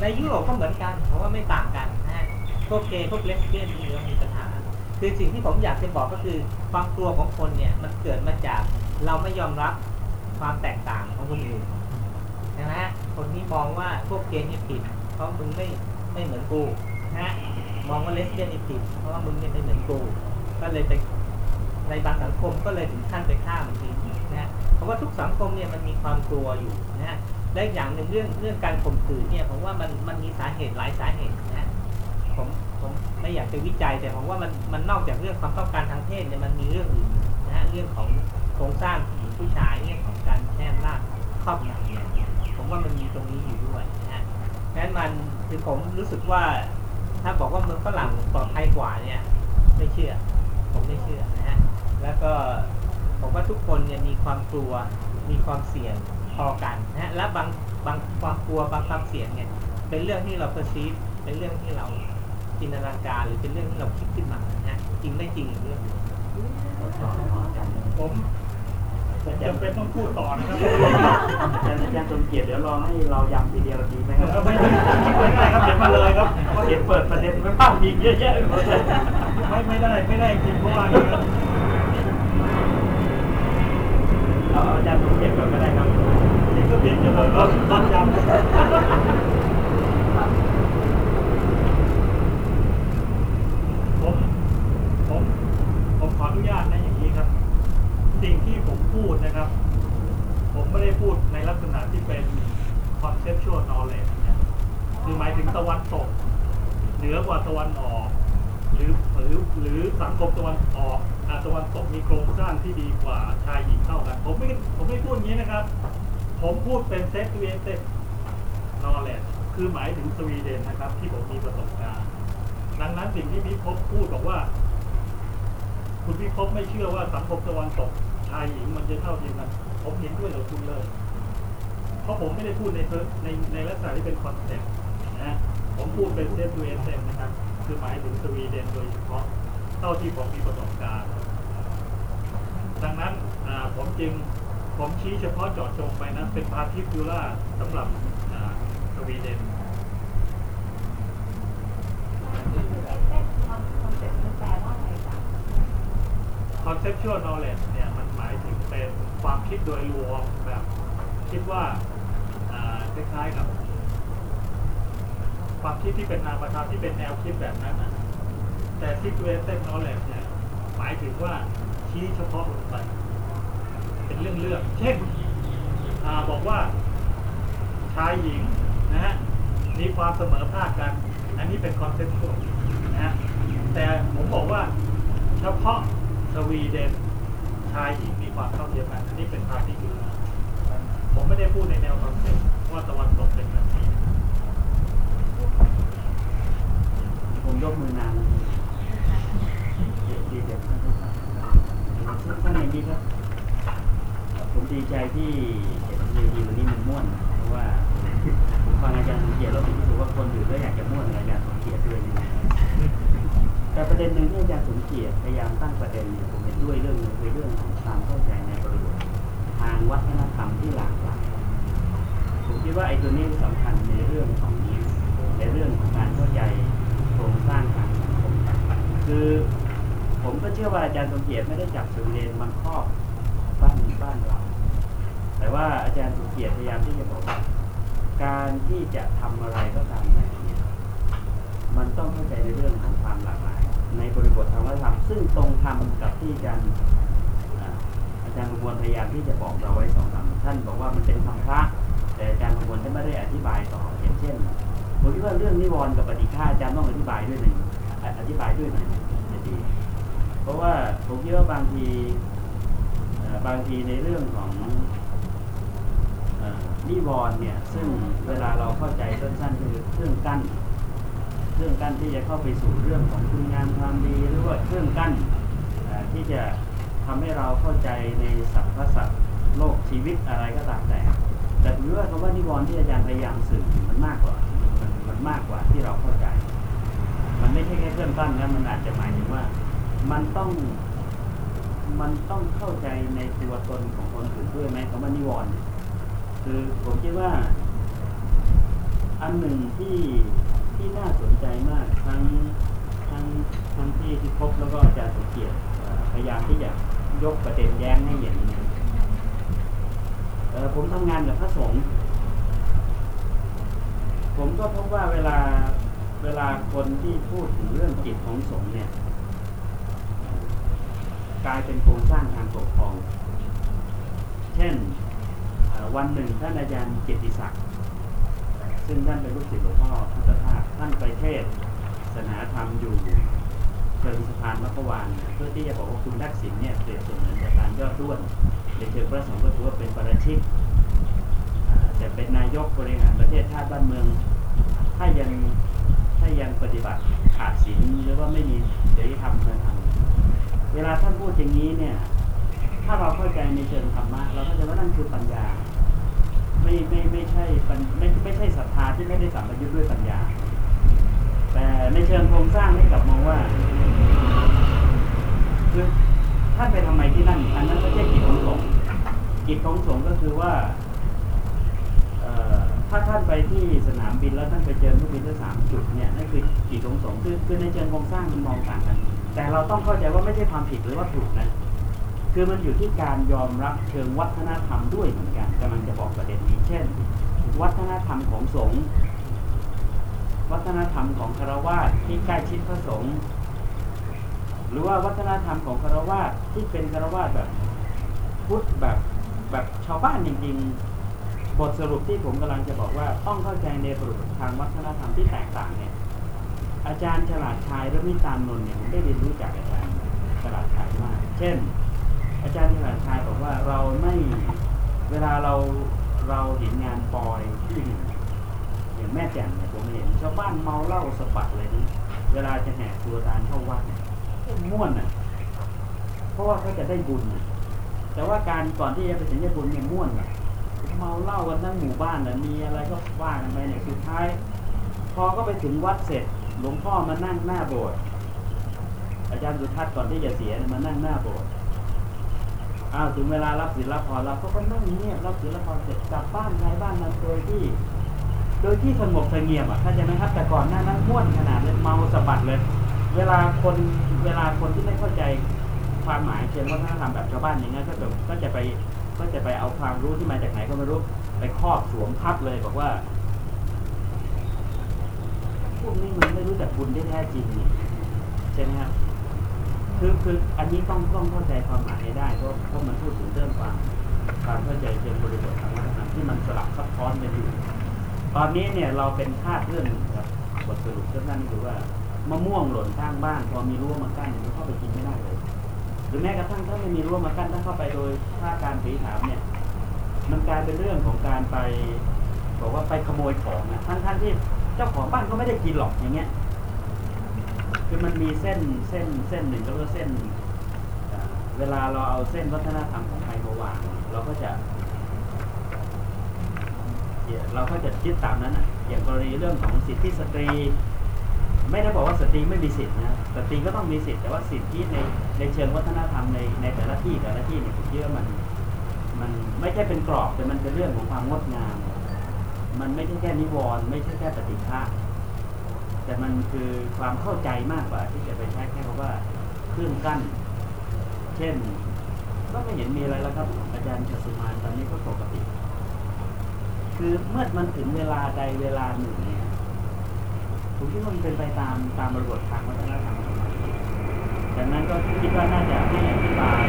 ในยุโรปก็เหมือนกันเพราะว่าไม่ต่างกันนะฮะพวกเกย์พวกเลสเบี้ยนมีมีปัญหาคือสิ่งที่ผมอยากจะบอกก็คือความกลัวของคนเนี่ยมันเกิดมาจากเราไม่ยอมรับความแตกต่างของคนอื่นนะฮะคนที่ มองว่าพวกเกย์นี่ผิด เพราะมึงไม่ไม่เหมือนกูนะฮะมองว่าเลสเบี้ยนนี่ผิด เพราะว่ามึงเนี่ยไม่เหมือนกู ก็เลยไปในบางสังคมก็เลยถึงขั้นไปฆ่ามันทิ้งนะฮะเพราะว่าทุกสังคมเนี่ยมันมีความกลัวอยู่นะฮะและอีกอย่างหนึ่งเรื่องเรื่องการข่มขืนเนี่ยผมว่ามันมันมีสาเหตุหลายสาเหตุนะฮะผมผมไม่อยากจะวิจัยแต่ผมว่ามันมันนอกจากเรื่องความต้องการทางเพศเนี่ยมันมีเรื่องอื่นนะฮะเรื่องของโครงสร้างผู้หญิงผู้ชายเรื่องของการแช่อำนาจครอบงำ ว่ามันมีตรงนี้อยู่ด้วยนะฮะงั้นมันคือผมรู้สึกว่า ถ้าบอกว่าเมืองฝรั่งปลอดภัยกว่าเนี่ย ไม่เชื่อ ผมไม่เชื่อนะฮะแล้วก็ผมว่าทุกคนเนี่ยมีความกลัว มีความเสี่ยงพอกันนะฮะและบางบางความกลัวบางความเสี่ยงเนี่ย เป็นเรื่องที่เรา perceive เป็นเรื่องที่เราจินตนาการหรือเป็นเรื่องที่เราคิดขึ้นมานะฮะจริงไม่จริงเรื่องผม จำเป็นต้องพูดต่อนะครับอาจารย์อาจารย์สมเกียรติเดี๋ยวรอให้เรายำทีเดียวดีไหมครับไม่ได้ไม่ได้ครับเขียนมาเลยครับเพราะเห็นเปิดประเด็นไว้ภาพอีกเยอะแยะไปหมดเลยไม่ไม่ได้ไม่ได้จริงเพราะว่าอย่างนั้นเอาเอาอาจารย์สมเกียรติก่อนก็ได้ครับนี่ก็เพียงจะเลยก็ต้นยำผมผมผมขออนุญาตนะอย่างนี้ครับ สิ่งที่ผมพูดนะครับ ผมไม่ได้พูดในลักษณะที่เป็น conceptual knowledge เนี่ยคือหมายถึงตะวันตก เหนือกว่าตะวันออก หรือหรือหรือสังคมตะวันออกอาตะวันตกมีโครงสร้างที่ดีกว่าชายหญิงเท่ากัน ผมไม่ผมไม่พูดอย่างนี้นะครับ ผมพูดเป็น set to set knowledge คือหมายถึงสวีเดนนะครับ ที่ผมมีประสบการณ์ ดังนั้นสิ่งที่พิภพพูดบอกว่า คุณพิภพไม่เชื่อว่าสังคมตะวันตก ชายหญิงมันจะเท่าเทียมกัน ผมเห็นด้วยกับคุณเลย เพราะผมไม่ได้พูดในเพิร์ในในลักษณะที่เป็น concept นะผมพูดเป็น situation นะครับ คือหมายถึงสวีเดนโดยเฉพาะเท่าที่ผมมีประสบการณ์ ดังนั้นอ่าผมจึงผมชี้เฉพาะเจาะจงไปนะเป็น particular สำหรับอ่าสวีเดน conceptual knowledge เนี่ยมันหมายถึงเป็นความคิดโดยรวมแบบคิดว่าคล้ายๆกับ ความคิดที่เป็นนามธรรมที่เป็นแนวคิดแบบนั้นนะแต่ situated knowledge เนี่ยหมายถึงว่าชี้เฉพาะลงไปเป็นเรื่องเรื่องเช่นอบอกว่าชายหญิงนะฮะมีความเสมอภาคกัน อันนี้เป็น conceptual นะฮะแต่ผมบอกว่าเฉพาะสวีเดนชายหญิงมีความเท่าเทียมกันอันนี้เป็น particular ผมไม่ได้พูดในแนว concept ว่าตะวันตกเป็นแบบนี้ผมยกมือนานแล้วดีดีเด็ดครับสั้นๆอย่างนี้ครับผมดีใจที่เห็นเวทีวันนี้มันม่วนเพราะว่าผมฟังอาจารย์สมเกียรติเราถึงรู้สึกว่าคนอยู่ก็อยากจะม่วนอาจารย์สมเกียรติด้วยแต่ประเด็นหนึ่งที่อาจารย์สมเกียรติพยายามตั้งประเด็นเนี่ยผม ด้วยเรื่องหนึงคือเรื่องของความเข้าใจในบริบททางวัฒนธรรมที่หลากหลายผมคิดว่าไอ้ตัวนี้สำคัญในเรื่องของในเรื่องของการเข้าใจโครงสร้างทางสังคมคือผมก็เชื่อว่าอาจารย์สมเกียรติไม่ได้จับสวีเดนมาครอบบ้านบ้านเรา แต่ว่าอาจารย์สมเกียรติพยายามที่จะบอกว่าการที่จะทำอะไรก็ตามแต่เนี่ยมันต้องเข้าใจในเรื่องของความหลากหลาย ในบริบททางวัฒนธรรม ซึ่งตรงทำกับที่อาจารย์อาจารย์ประมวลพยายามที่จะบอกเราไว้สองสามท่านบอกว่ามันเป็นคำพระแต่อาจารย์ประมวลท่านไม่ได้อธิบายต่ออย่างเช่นผมคิดว่าเรื่องนิวรณ์กับปฏิฆาอาจารย์ต้องอธิบายด้วยหนึ่งอธิบายด้วยหน่อยจะดีเพราะว่าผมคิดว่าบางทีบางทีในเรื่องของนิวรณ์เนี่ย ซึ่งเวลาเราเข้าใจสั้นๆคือเครื่องกั้น เครื่องกั้นที่จะเข้าไปสู่เรื่องของคุณงามความดีหรือว่าเครื่องกั้นที่จะทำให้เราเข้าใจในสรรพสัตว์โลกชีวิตอะไรก็ตามแต่ แต่ผมว่าคำว่านิวรณ์ที่อาจารย์พยายามสื่อมันมากกว่ามันมันมากกว่าที่เราเข้าใจ มันไม่ใช่แค่เครื่องกั้นนะมันอาจจะหมายถึงว่า มันต้องมันต้องเข้าใจในตัวตนของคนอื่นด้วยไหมคำว่านิวรณ์คือผมคิดว่า อันหนึ่งที่ ที่น่าสนใจมากทั้งทั้งทั้งที่ที่พบแล้วก็อาจารย์สมเกียรติพยายามที่จะยกประเด็นแย้งให้เห็นผมทำงานกับพระสงฆ์ผมก็พบว่าเวลาเวลาคนที่พูดถึงเรื่องจิตของสงฆ์เนี่ยกลายเป็นโครงสร้างทางปกครอง เช่นวันหนึ่งท่านอาจารย์เกียรติศักดิ์ ซึ่งท่านเป็นลูกศิษย์หลวงพ่อพุทธทาสท่านไปเทศศาสนาธรรมอยู่เชิงสะพานมัควานเพื่อที่จะบอกว่าคุณทักษิณเนี่ยเปรียบเสมือนกับการยอดด้วนในเชิงพระสงฆ์ก็ถือว่าเป็นประชิกแต่เป็นนายกบริหารประเทศชาติบ้านเมือง ถ้ายังถ้ายังปฏิบัติขาดศีลหรือว่าไม่มีจริยธรรมคุณธรรมเวลาท่านพูดอย่างนี้เนี่ย ถ้าเราเข้าใจในเชิงธรรมะเราก็จะว่านั่นคือปัญญา ไม่ไม่ไม่ใช่ปัญไม่ไม่ใช่ศรัทธาที่ไม่ได้สัมปยุทธ์ด้วยปัญญา แต่ในเชิงโครงสร้างให้กลับมองว่าคือท่านไปทำไมที่นั่นอันนั้นไม่ใช่กิจของสงฆ์กิจของสงฆ์ก็คือว่าถ้าท่านไปที่สนามบินแล้วท่านไปเจอเครื่องบินทั้งสามจุดเนี่ยนั่นคือกิจของสงฆ์คือคือในเชิงโครงสร้างมันมองต่างกัน แต่เราต้องเข้าใจว่าไม่ใช่ความผิดหรือว่าถูกนะ คือมันอยู่ที่การยอมรับเชิงวัฒนธรรมด้วยเหมือนกันกำลังจะบอกประเด็นนี้เช่น วัฒนธรรมของสงฆ์วัฒนธรรมของคารวาสที่ใกล้ชิดพระสงฆ์หรือว่าวัฒนธรรมของคารวาสที่เป็นคารวาสแบบพุทธแบบแบบชาวบ้านจริงๆ บทสรุปที่ผมกำลังจะบอกว่าต้องเข้าใจในบริบททางวัฒนธรรมที่แตกต่างเนี่ย อาจารย์ฉลาดชายและมิตานนนท์เนี่ยผมได้เรียนรู้จากอาจารย์ฉลาดชายมาก เช่น อาจารย์ฉลาชายบอกว่าเราไม่เวลาเราเราเห็นงานปอยที่หนึ่งอย่างแม่แจ่มเนี่ยผมเห็นชาวบ้านเมาเหล้าสะบัดเลยนี่เวลาจะแห่ครัวตานเข้าวัดเนี่ยม่วนอะ เพราะว่าเขาจะได้บุญน่ะแต่ว่าการก่อนที่จะไปถึงจะบุญเนี่ยม่วนอะเมาเหล้ากันทั้งหมู่บ้านน่ะมีอะไรก็ว่ากันไปเนี่ยสุดท้าย พอก็ไปถึงวัดเสร็จหลวงพ่อมานั่งหน้าโบสถ์อาจารย์สุทัศน์ก่อนที่จะเสียเนี่ยมานั่งหน้าโบสถ์ อ้าวถึงเวลารับศีลรับพรเราก็นั่งเงียบรับศีลรับพรเสร็จกลับบ้านใครบ้านมันโดยที่ โดยที่สงบเสงี่ยมอะเข้าใจไหมครับแต่ก่อนหน้านั้นม่วนขนาดเลยเมาสะบัดเลย เวลาคนเวลาคนที่ไม่เข้าใจความหมายเชิงวัฒนธรรมแบบชาวบ้านอย่างนั้นก็จะก็จะไปก็จะไปเอาความรู้ที่มาจากไหนก็ไม่รู้ไปครอบสวมทับเลยบอกว่าพวกนี้มันไม่รู้จักบุญที่แท้จริงนี่ใช่ไหมครับ คือคืออันนี้ต้องต้องเข้าใจความหมายให้ได้เพราะเพราะมันพูดถึงเรื่องความความเข้าใจเชิงบริบททางวัฒนธรรมที่มันสลับซับซ้อนกันอยู่ตอนนี้เนี่ยเราเป็นทาสเรื่องครับบทสรุปสั้นๆคือว่ามะม่วงหล่นข้างบ้าน พอมีรั้วมากั้นเนี่ยมันเข้าไปกินไม่ได้เลย หรือแม้กระทั่งถ้าไม่มีรั้วมากั้นถ้าเข้าไปโดยท่าการผีถามเนี่ย มันกลายเป็นเรื่องของการไปบอกว่าไปขโมยของนะทั้งๆที่เจ้าของบ้านก็ไม่ได้กินหรอกอย่างเงี้ย คือมันมีเส้นเส้นเส้นหนึ่งแล้วก็เส้นเวลาเราเอาเส้นวัฒนธรรมของไทยมาวางเราก็จะเราก็จะยึดตามนั้นนะอย่างกรณีเรื่องของสิทธิสตรี ไม่ได้บอกว่าสตรีไม่มีสิทธินะสตรีก็ต้องมีสิทธิแต่ว่าสิทธิในในเชิงวัฒนธรรมในในแต่ละที่แต่ละที่เนี่ยผมคิดว่ามัน มันไม่ใช่เป็นกรอบแต่มันเป็นเรื่องของความงดงาม มันไม่ใช่แค่นิวรณ์ไม่ใช่แค่ปฏิฆะ แต่มันคือความเข้าใจมากกว่า ที่จะไปใช้แค่คำว่าเครื่องกั้น เช่น ก็ไม่เห็นมีอะไรแล้วครับ อาจารย์ชสุมานตอนนี้ก็ปกติ คือเมื่อมันถึงเวลาใดเวลาหนึ่งเนี่ยผมคิดว่ามันเป็นไปตามตามบริบททางวัฒนธรรมของมันดังนั้นก็คิดว่าน่าจะให้อธิบาย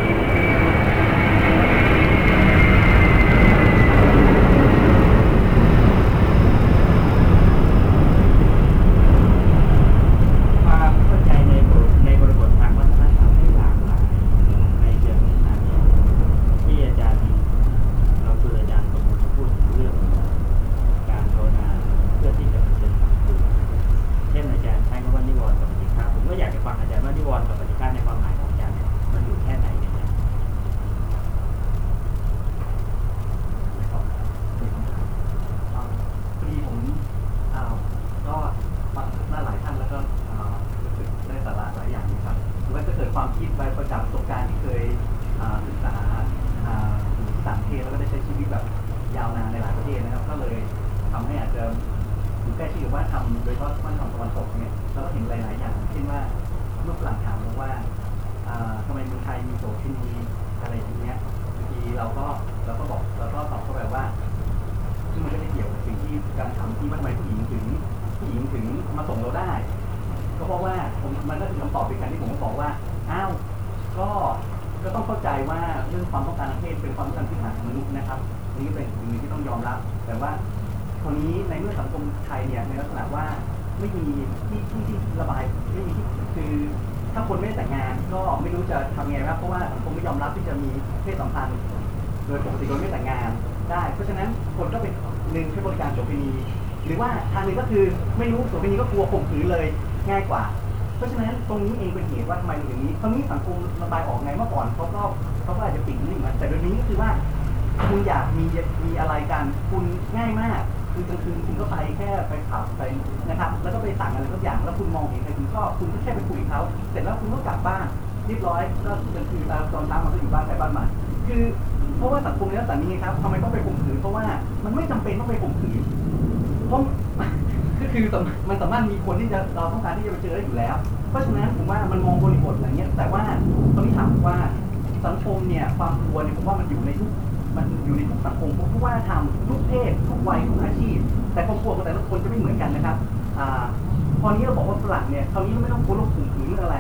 ในลักษณะนี้ไงครับทำไมต้องไปข่มขืนเพราะว่ามันไม่จำเป็นต้องไปข่มขืนเพราะก็คือมันสามารถมีคนที่จะเราต้องการที่จะไปเจอได้อยู่แล้ว เพราะฉะนั้นผมว่ามันมองบริบทอะไรเงี้ย แต่ว่าตอนนี้ถามว่าสังคมเนี่ยความกลัวเนี่ยผมว่ามันอยู่ในทุกมันอยู่ในทุกสังคมทุกว่าทำทุกเพศทุกวัยทุกอาชีพ แต่ความกลัวของแต่ละคนจะไม่เหมือนกันนะครับอ่าพอนี้เราบอกว่าฝรั่งเนี่ยคราวนี้ไม่ต้องกลัวโรคข่มขืนเรื่ออะไร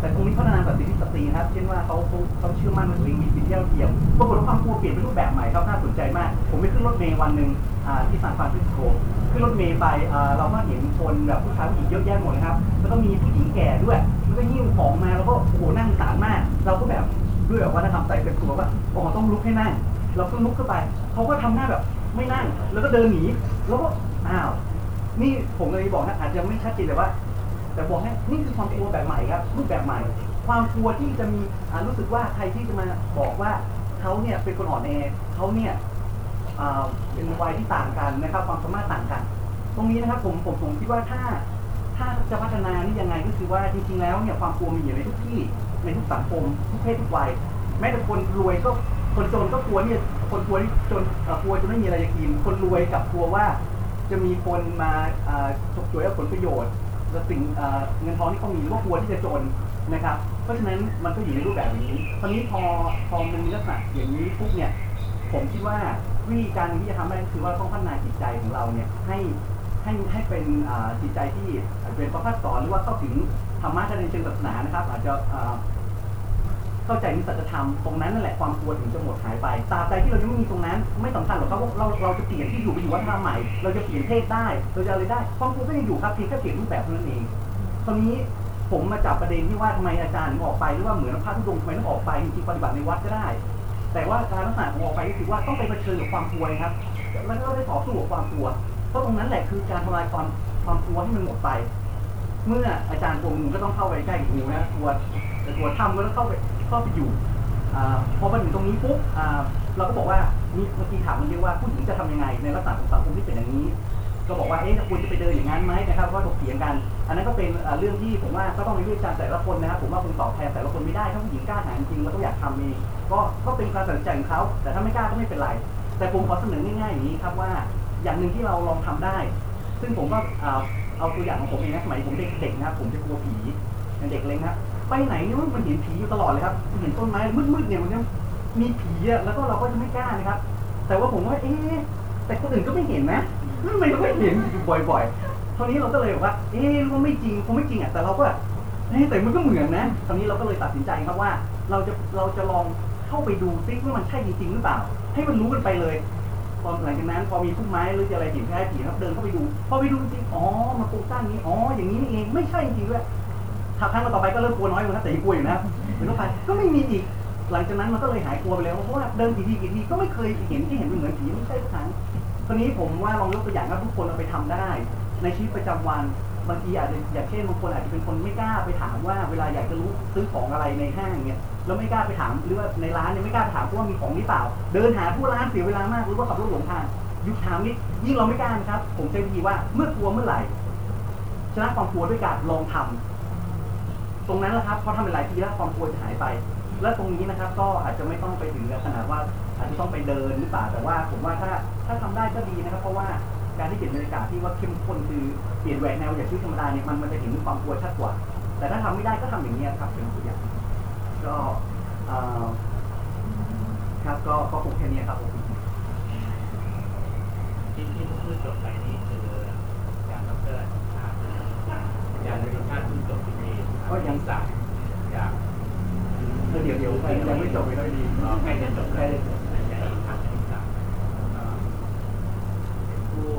แต่ตรงนี้พัฒนาแบบสิทธิสตรีนะครับ เช่นว่าเขาเขาเขาเชื่อมั่นว่าตัวเองมีสิทธิเท่าเทียมปรากฏว่าความกลัวเปลี่ยนเป็นรูปแบบใหม่ครับน่าสนใจมาก ผมไปขึ้นรถเมล์วันหนึ่งที่ซานฟรานซิสโกขึ้นรถเมล์ไปอ่าเราก็เห็นคนแบบผู้ชายผู้หญิงเยอะแยะหมดนะครับ แล้วก็มีผู้หญิงแก่ด้วย แล้วก็หิ้วของมาแล้วก็โอ้โหนั่งสารมาก เราก็แบบด้วยแบบวัฒนธรรมใจเป็นตัวว่าโอ้ต้องลุกให้นั่ง เราก็ลุกขึ้นไปเขาก็ทำหน้าแบบไม่นั่ง แล้วก็เดินหนี แล้วก็อ้าว นี่ผมเลยบอกนะอาจจะไม่ชัดเจนแต่ว่า แต่บอกให้นี่คือความกลัวแบบใหม่ครับรูปแบบใหม่ ความกลัวที่จะมีอ่ารู้สึกว่าใครที่จะมาบอกว่าเขาเนี่ยเป็นคนอ่อนแอเขาเนี่ยอ่าเป็นวัยที่ต่างกันนะครับ ความสามารถต่างกัน ตรงนี้นะครับผมผมผมคิดว่าถ้าถ้าจะพัฒนานี่ยังไงก็คือว่าจริงๆแล้วเนี่ยความกลัวมีอยู่ในทุกที่ในทุกสังคมทุกเพศทุกวัยแม้แต่คนรวยก็คนจนก็กลัวที่จะคนกลัวที่จนกลัวจะไม่มีอะไรจะกิน คนรวยกับกลัวว่าจะมีคนมาอ่าฉกฉวยเอาผลประโยชน์ และสิ่งเงินทองที่เขามีหรือว่ากลัวที่จะจนนะครับ เพราะฉะนั้นมันก็อยู่ในรูปแบบอย่างนี้ตอนนี้พอพอมันมีลักษณะอย่างนี้ปุ๊บเนี่ยผมคิดว่าวิธีการที่จะทำได้ก็คือว่าต้องพัฒนาจิตใจของเราเนี่ยให้ให้ให้เป็นจิตใจที่เป็นประพัฒสอนหรือว่าเข้าถึงธรรมะในเชิงศาสนานะครับ อาจจะ เข้าใจในสัจธรรมตรงนั้นนั่นแหละความกลัวถึงจะหมดหายไปตราบใดที่เรายังไม่มีตรงนั้น ไม่สำคัญหรอกครับว่าเราเราจะเปลี่ยนที่อยู่ไปอยู่วัฒนธรรมใหม่ เราจะเปลี่ยนเพศได้ เราจะอะไรได้ความกลัวก็ยังอยู่ครับเพียงแค่เปลี่ยนรูปแบบเท่านั้นเองตอนนี้ผมมาจับประเด็นที่ว่าทำไมอาจารย์ถึงออกไปหรือว่าเหมือนพระธุดงค์ทำไมต้องออกไปจริงๆปฏิบัติในวัดก็ได้ แต่ว่าการลักษณะของออกไปก็คือว่าต้องไปเผชิญกับความกลัวครับแล้วก็ได้ต่อสู้กับความกลัว เพราะตรงนั้นแหละคือการทำลายความความกลัวให้มันหมดไป เมื่ออาจารย์กลัวงูก็ต้องเข้าไปใกล้งูนะกลัว แต่กลัวถ้ำก็ต้องเข้าไปเข้าไปอยู่อพอมาถึงตรงนี้ปุ๊บเราก็บอกว่ามีเมื่อกี้ถามมันเรียกว่าผู้หญิงจะทำยังไงในลักษณะของสังคมที่เป็นอย่างนี้ ก็บอกว่าเอ๊ะควรจะไปเดินอย่างนั้นไหมนะครับเพราะว่าถกเถียงกัน อันนั้นก็เป็นเรื่องที่ผมว่าก็ต้องไปวิจารณ์แต่ละคนนะครับผมว่าคงตอบแทนแต่ละคนไม่ได้ถ้าผู้หญิงกล้าหาญจริงแล้วก็อยากทำเองก็ก็เป็นการตัดสินใจของเขาแต่ถ้าไม่กล้าก็ไม่เป็นไร แต่ผมขอเสนอง่ายๆอย่างนี้ครับว่าอย่างหนึ่งที่เราลองทำได้ ซึ่งผมก็เอาตัวอย่างของผมเองนะสมัยผมเด็กๆนะครับผมจะกลัวผีเป็นเด็กเล็กนะครับ ไปไหนเนี่ยมันเห็นผีอยู่ตลอดเลยครับเห็นต้นไม้มืดๆเนี่ยมันจะมีผีอะแล้วก็เราก็จะไม่กล้านะครับ แต่ว่าผมว่าเอ๊ะแต่คนอื่นก็ไม่เห็นนะทำไมเราไม่เห็นอยู่บ่อยๆคราวนี้เราก็เลยบอกว่า เอ๊ะมันไม่จริงคงไม่จริงอะแต่เราก็แบบเอ๊ะแต่มันก็เหมือนนะคราวนี้เราก็เลยตัดสินใจครับว่า เราจะเราจะลองเข้าไปดูซิว่ามันใช่จริงๆหรือเปล่า ให้มันรู้กันไปเลยพอหลังจากนั้นพอมีพุ่มไม้หรืออะไรเห็นแค่ผีครับเดินเข้าไปดู พอไปดูจริงอ๋อมันโครงสร้างนี้อ๋ออย่างนี้นี่เองไม่ใช่จริงด้วย ถ้าครั้งต่อไปก็เริ่มกลัวน้อยลงนะแต่ยังกลัวอยู่นะเป็นต้นไปก็ไม่มีอีก หลังจากนั้นมันก็เลยหายกลัวไปแล้วเพราะว่าเดินกี่ทีกี่ทีก็ไม่เคยเห็นที่เห็นเป็นเหมือนผีไม่ใช่ทุกครั้งตอนนี้ผมว่าลองยกตัวอย่างว่าทุกคนเอาไปทำได้ ในชีวิตประจำวันบางทีอาจจะอย่างเช่นบางคนอาจจะเป็นคนไม่กล้าไปถามว่าเวลาอยากจะรู้ซื้อของอะไรในห้างเนี่ยแล้วไม่กล้าไปถามหรือว่าในร้านเนี่ยไม่กล้าไปถามว่ามีของหรือเปล่า เดินหาทั่วร้านเสียเวลามากหรือว่าขับรถหลงทางยุคถามนี้ยิ่งเราไม่กล้านะครับ ผมใช้วิธีว่าเมื่อกลัวเมื่อไหร่ชนะความกลัวด้วยการลองทำ ตรงนั้นแหละครับพอทำเป็นหลายทีแล้วความกลัวจะหายไป และตรงนี้นะครับ ก็อาจจะไม่ต้องไปถึงขนาดว่าอาจจะต้องไปเดินหรือเปล่าแต่ว่าผมว่าถ้าถ้าทำได้ก็ดีนะครับ เพราะว่าการที่เปลี่ยนบรรยากาศที่ว่าเข้มข้นคือเปลี่ยนแหวกแนวจากชีวิตธรรมดาเนี่ยมันมันจะเห็นความกลัวชัดกว่า แต่ถ้าทำไม่ได้ก็ทำอย่างนี้ครับเป็นตัวอย่างก็ครับก็ก็คงแค่นี้ครับผมที่ที่พูดจบไปนี่คืออาจารย์ดรอนุชาติอาจารย์อนุชาติเพิ่งจบที่นี่ ก็ยังสายอยากเออเดี๋ยวเดี๋ยวยังไม่จบเลยดีเอ่อใกล้จะจบใกล้จะจบในใจทางคณิตศาสตร์เอ่อเป็นผู้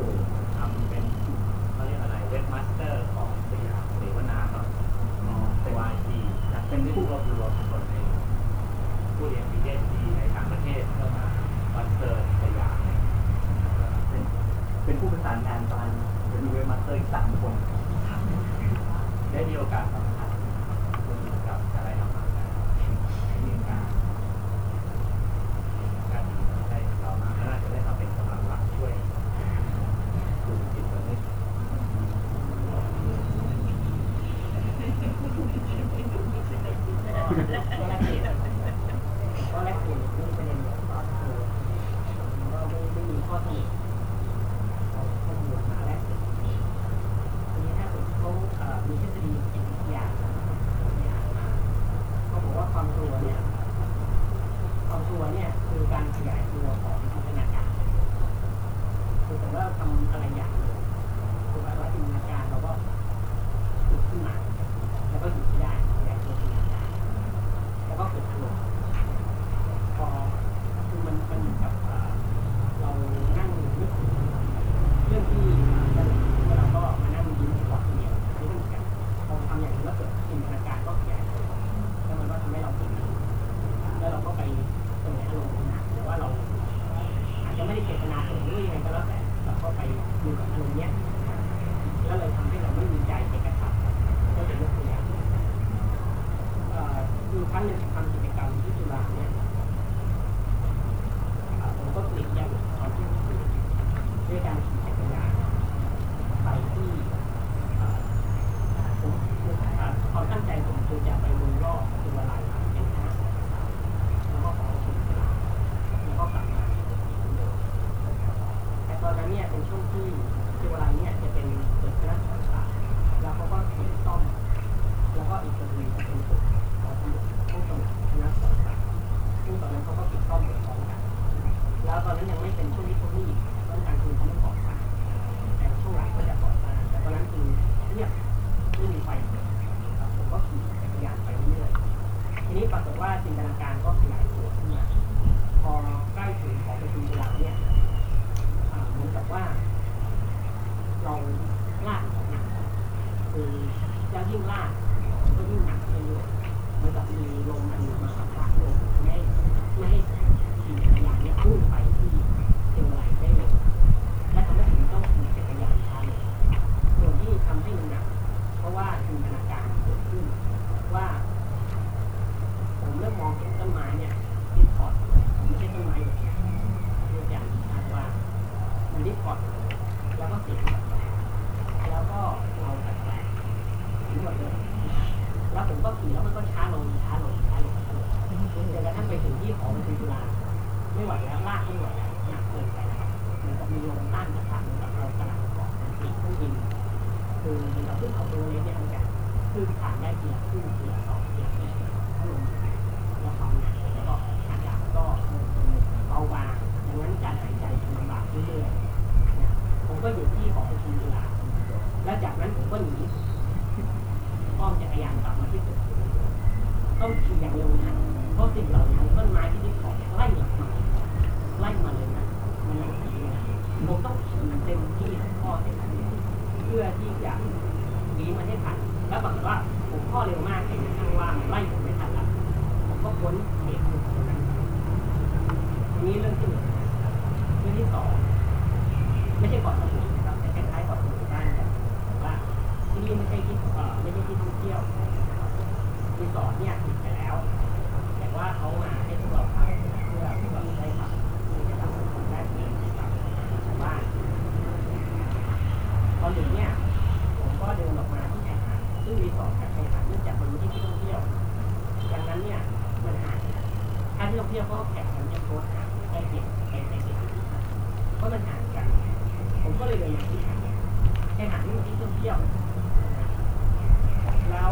ก็มันห่างกัน ผมก็เลยเลยมาที่หาดค่หาดนี่มันที่ท่องเที่ยว แล้ว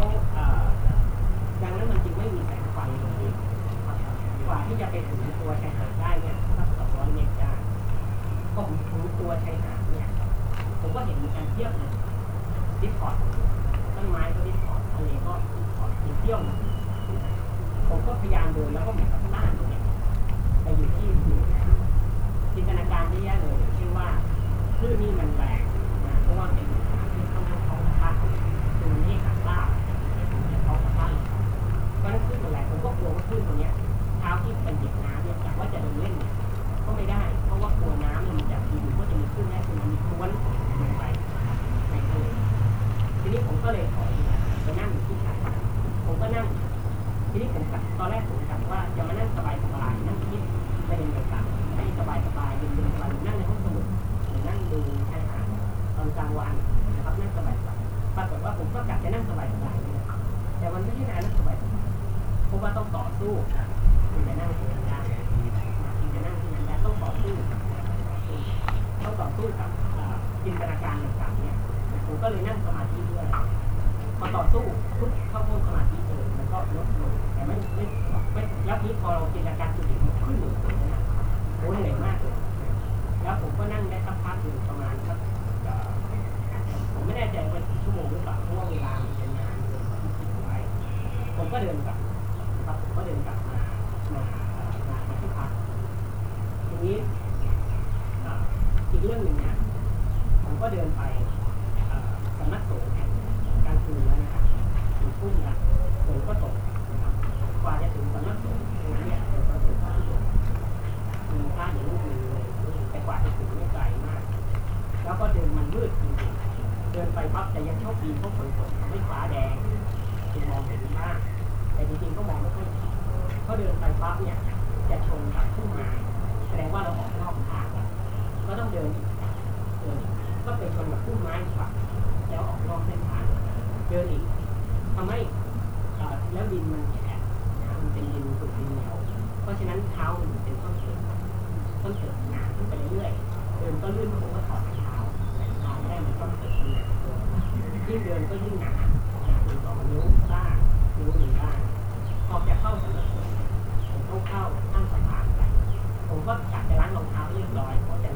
ดังนั้นมันจึงไม่มีแสงไฟเลยกว่าที่จะไปถึงตัวชายหาด ปั๊บเนี่ยจะชนกับพุ่มไม้แสดงว่าเราออกนอกทางก็ต้องเดินอีกเดินก็ไปชนกับพุ่มไม้ฝั่งแล้วออกนอกเส้นทางเดินอีกทำให้แล้วดินมันแฉะนะมันเป็นดินสุกดินเหนียวเพราะฉะนั้นเท้ามันเป็นต้นเสือต้นเสือหนาขึ้นไปเรื่อยเดินก็ลื่นผมก็ถอดเท้าแต่เท้าแรกมันต้นเสือหนายิ่งเดินก็ยิ่งหนาหนาถึงสองนิ้วบ้างนิ้วหนึ่งบ้างพอจะเข้าสัก เข้าๆนั่งสมาธิไปผมก็อยากจะล้างรองเท้าเรียบร้อยผม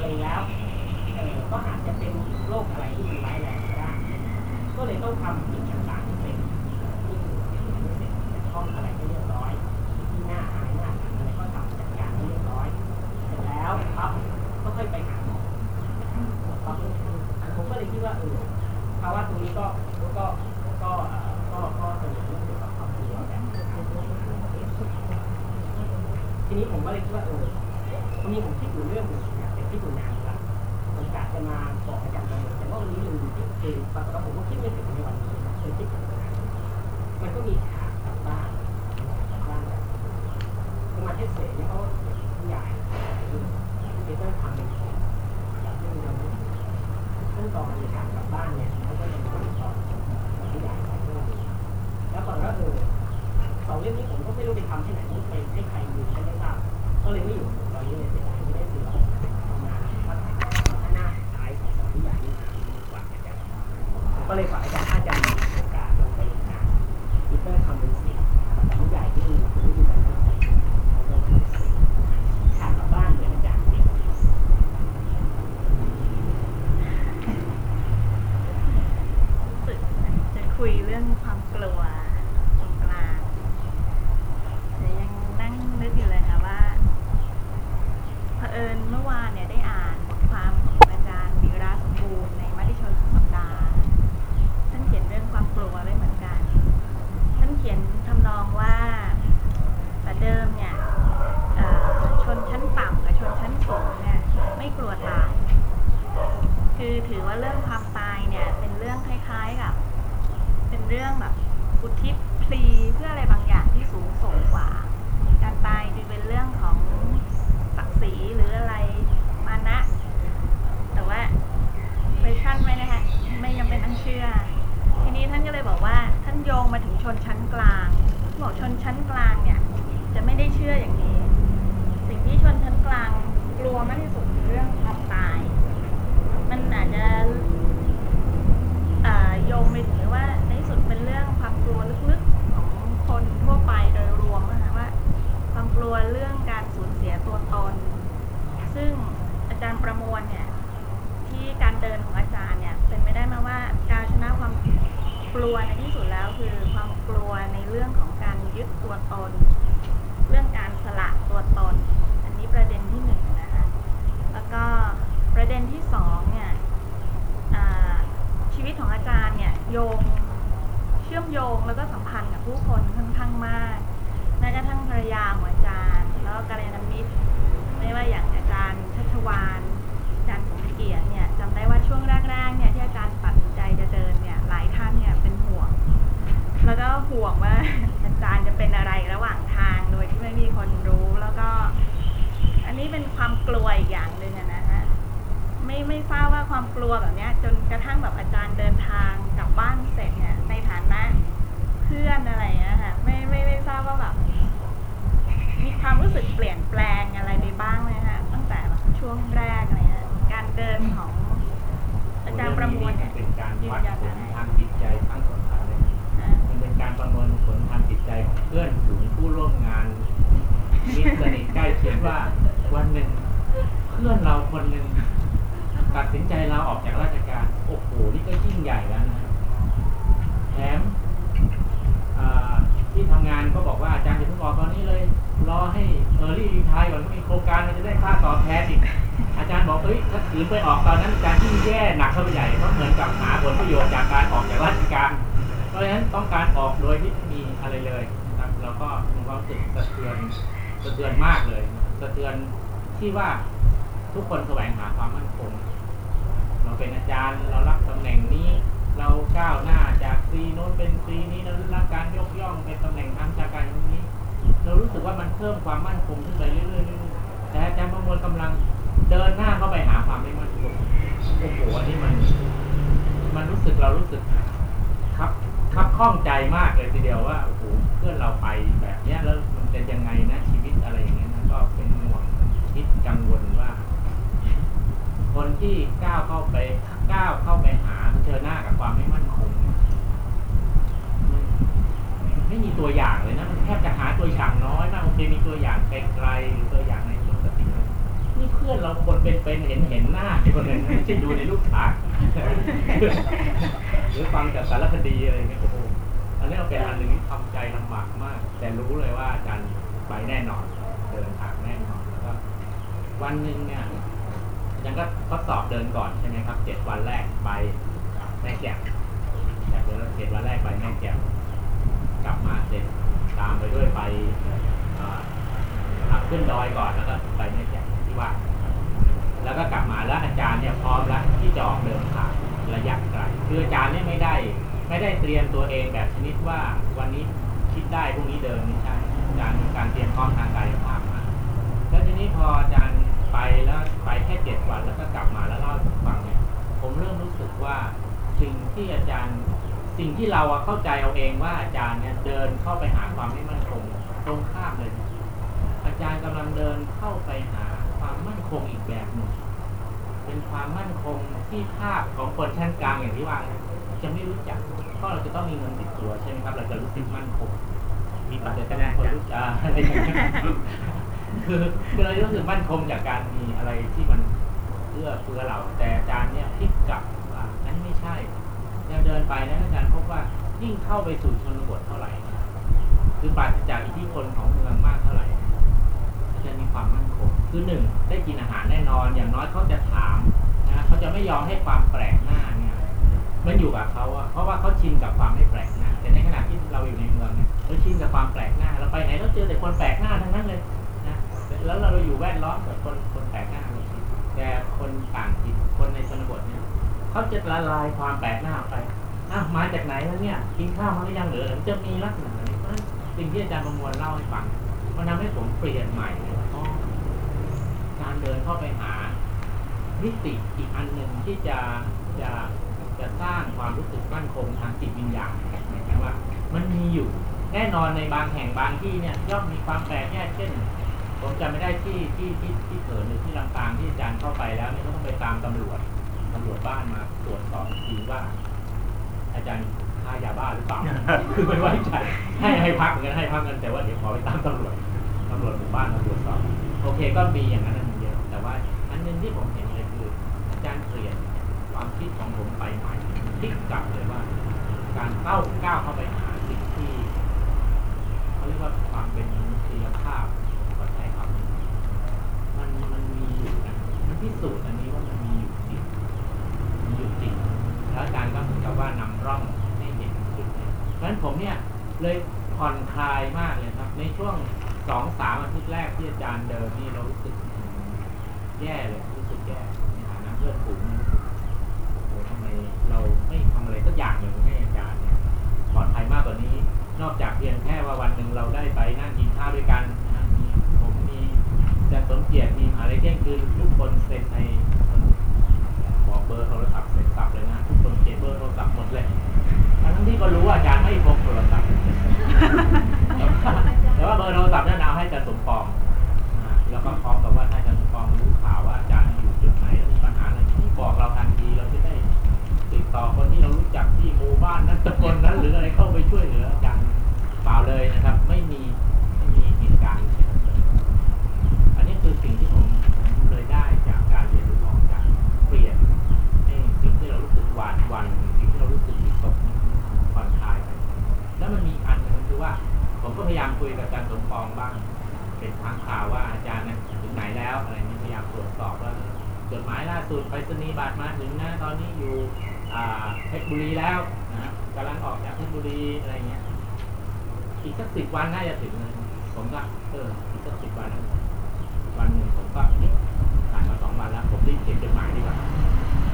เลยแล้วเออก็อาจจะเป็นโรคอะไรที่ร้ายแรงก็ได้ก็เลยต้องทำสิ่งต่างๆที่เป็นที่เป็นจะท่องอะไรให้เรียบร้อยที่หน้าอายหน้าอะไรก็ทำจัดการให้เรียบร้อย เสร็จแล้วครับก็ค่อยไปหาหมอครับผมก็เลยคิดว่าเออภาวะตรงนี้ก็ก็ก็ก็ก็เป็นเรื่องเกี่วกัความรู้แบบทีนี้ผมก็เลยคิดว่าเออ องเป็นตำแหน่งทางจากการตรงนี้ เรารู้สึกว่ามันเพิ่มความมั่นคงขึ้นไปเรื่อยๆแต่อาจารย์ประมวลกำลังเดินหน้าเข้าไปหาความไม่มั่นคงโอ้โหอันนี้มัน มันรู้สึกเรารู้สึกครับ ครับข้องใจมากเลยทีเดียวว่าโอ้โหเพื่อนเราไปแบบเนี้ยแล้วมันจะยังไงนะชีวิตอะไรอย่างเงี้ยนะก็เป็นห่วงคิดกังวลว่า คนที่ก้าวเข้าไปก้าวเข้าไปหาเจอหน้ากับความไม่มั่นคง ไม่มีตัวอย่างเลยนะมันแทบจะหาตัวอย่างน้อยมากโอเคมีตัวอย่างไกลๆหรือตัวอย่างในชุมสตินี่เพื่อนเราคนเป็นๆเห็นเห็นหน้าคนเลยไม่ใช่ดูในรูปถ่ายหรือฟังจากสารคดีอะไรเงี้ยโอ้โหอันนี้เราเป็นอันหนึ่งที่ทำใจลำบากมาก แต่รู้เลยว่าอาจารไปแน่นอนเดินทางแน่นอนแล้วก็วันหนึ่งเนี่ยยังก็ทดสอบเดินก่อนใช่ไหมครับเจ็ดวันแรกไปแม่แจ่มจากเดินเจ็ดวันแรกไปแม่แจ่ม กลับมาเสร็จตามไปด้วยไปขับขึ้นดอยก่อนแล้วก็ไปแม่แจ่มที่ว่า แล้วก็กลับมาแล้วอาจารย์เนี่ยพร้อมแล้วที่จะออกเดินทางระยะไกลคืออาจารย์เนี่ยไม่ได้ ไม่ได้เตรียมตัวเองแบบชนิดว่าวันนี้คิดได้พรุ่งนี้เดินไม่ใช่อาจารย์มีการเตรียมพร้อมทางกายภาพมาแล้วทีนี้พออาจารย์ไปแล้วไปแค่เจ็ดวันแล้วก็กลับมาแล้วเล่าให้ฟังเนี่ยผมเริ่มรู้สึกว่าสิ่งที่อาจารย์ สิ่งที่เราเข้าใจเอาเองว่าอาจารย์เนี่ยเดินเข้าไปหาความไม่มั่นคงตรงข้ามเลย อาจารย์กำลังเดินเข้าไปหาความมั่นคงอีกแบบหนึ่งเป็นความมั่นคงที่ภาพของคนชั้นกลางอย่างที่ว่าเนี่ยจะไม่รู้จักเพราะเราจะต้องมีเงินติดตัวใช่ไหมครับเราจะรู้สึกมั่นคงมีปัจจัยการคนรู้จักอะไรอย่างเงี้ยคือคือเรารู้สึกมั่นคงจากการมีอะไรที่มันเอื้อเฟื้อเราแต่อาจารย์เนี่ยพลิกกลับว่านั้นไม่ใช่ ยังเดินไปแล้วอาจารย์พบว่ายิ่งเข้าไปสู่ชนบทเท่าไหร่คือปราศจากอิทธิพลของเมืองมากเท่าไหร่จะมีความมั่นคงคือหนึ่งได้กินอาหารแน่นอนอย่างน้อยเขาจะถามนะเขาจะไม่ยอมให้ความแปลกหน้าเนี่ยมันอยู่กับเขาอะเพราะว่าเขาชินกับความไม่แปลกหน้า แต่ในขณะที่เราอยู่ในเมืองเนี่ยเราชินกับความแปลกหน้าเราไปไหนเราเจอแต่คนแปลกหน้าทั้งนั้นเลยนะแล้วเราอยู่แวดล้อมกับคนคนแปลกหน้าเลยแต่คนต่างถิ่นคนในชนบทเนี่ย เขาจะละลายความแปลกหน้าออกไปอ้าวมาจากไหนแล้วเนี่ยกินข้าวมาหรือยังหรือมันจะมีลักษณะนี้เพราะฉะนั้นสิ่งที่อาจารย์ประมวลเล่าให้ฟังมันทำให้ผมเปลี่ยนใหม่เลยการเดินเข้าไปหามิติอีกอันหนึ่งที่จะจะจะสร้างความรู้สึกมั่นคงทางจิตวิญญาณหมายถึงว่า มันมีอยู่แน่นอนในบางแห่งบางที่เนี่ยย่อมมีความแปลกแยกเช่น ผมจำไม่ได้ที่ที่ที่ที่เถินหรือที่ลำปางที่อาจารย์เข้าไปแล้วเนี่ยก็ต้องไปตามตำรวจ ตำรวจบ้านมาตรวจสอบอีกทีว่า อาจารย์ค้ายาบ้าหรือเปล่า คือไม่ไว้ใจให้ให้พักเหมือนกันให้พักกันแต่ว่าเดี๋ยวขอไปตามตำรวจตำรวจหมู่บ้านมาตรวจสอบ โอเคก็มีอย่างนั้นมันเยอะแต่ว่าอันหนึงที่ผมเห็นเลยคือ อาจารย์เปลี่ยนความคิดของผมไปใหม่พลิกกลับเลยว่า การเข้าก้าวเข้าไปหาสิ่งที่เขาเรียกว่าความเป็นมนุษยภาพขอใช้คำนี้มันมันมีอยู่นะมันพิสูจน์อัน แล้วอาจารย์ก็เหมือนกับว่านำร่องให้เห็นจุดนี้เพราะฉะนั้นผมเนี่ยเลยผ่อนคลายมากเลยครับ ในช่วงสองสามอาทิตย์แรกที่อาจารย์เดินนี่เรารู้สึกแย่เลยรู้สึกแย่ในฐานะเพื่อนฝูงโอ้โหทำไมเราไม่ทำอะไรสักอย่างหนึ่งให้อาจารย์เนี่ยปลอดภัยมากกว่านี้ นอกจากเพียงแค่ว่าวันหนึ่งเราได้ไปนั่งกินข้าวด้วยกันนะมีผมมีอาจารย์สมเกียรติมีมหาลัยเที่ยงคืนทุกคนเซ็นในบอกเบอร์โทรศัพท์เสร็จสับเลยนะ บเบอร์โทรศัพท์หมดเลยทั้งที่ก็รู้ว่าอาจารย์ไม่พกโทรศัพท์แต่ว่าเบอร์โทรศัพท์นั่นเอาให้อาจารย์สมปองอ่าแล้วก็พร้อมกับว่าถ้าอาจารย์สมปองรู้ข่าวว่าอาจารย์อยู่จุดไหนแล้วมีปัญหาอะไรที่บอกเราทันทีเราจะได้ติดต่อคนที่เรารู้จักที่หมู่บ้านนั้นตำบลนั้นหรืออะไรเข้าไปช่วยเหลืออาจารย์เปล่าเลยนะครับ วันน่าจะถึงเลยผมก็เอออีกสักสิบวันนะวันหนึ่งผมก็เอ๊ะผ่านมาสองวันแล้ว ผมรีบเขียนจดหมายดีกว่า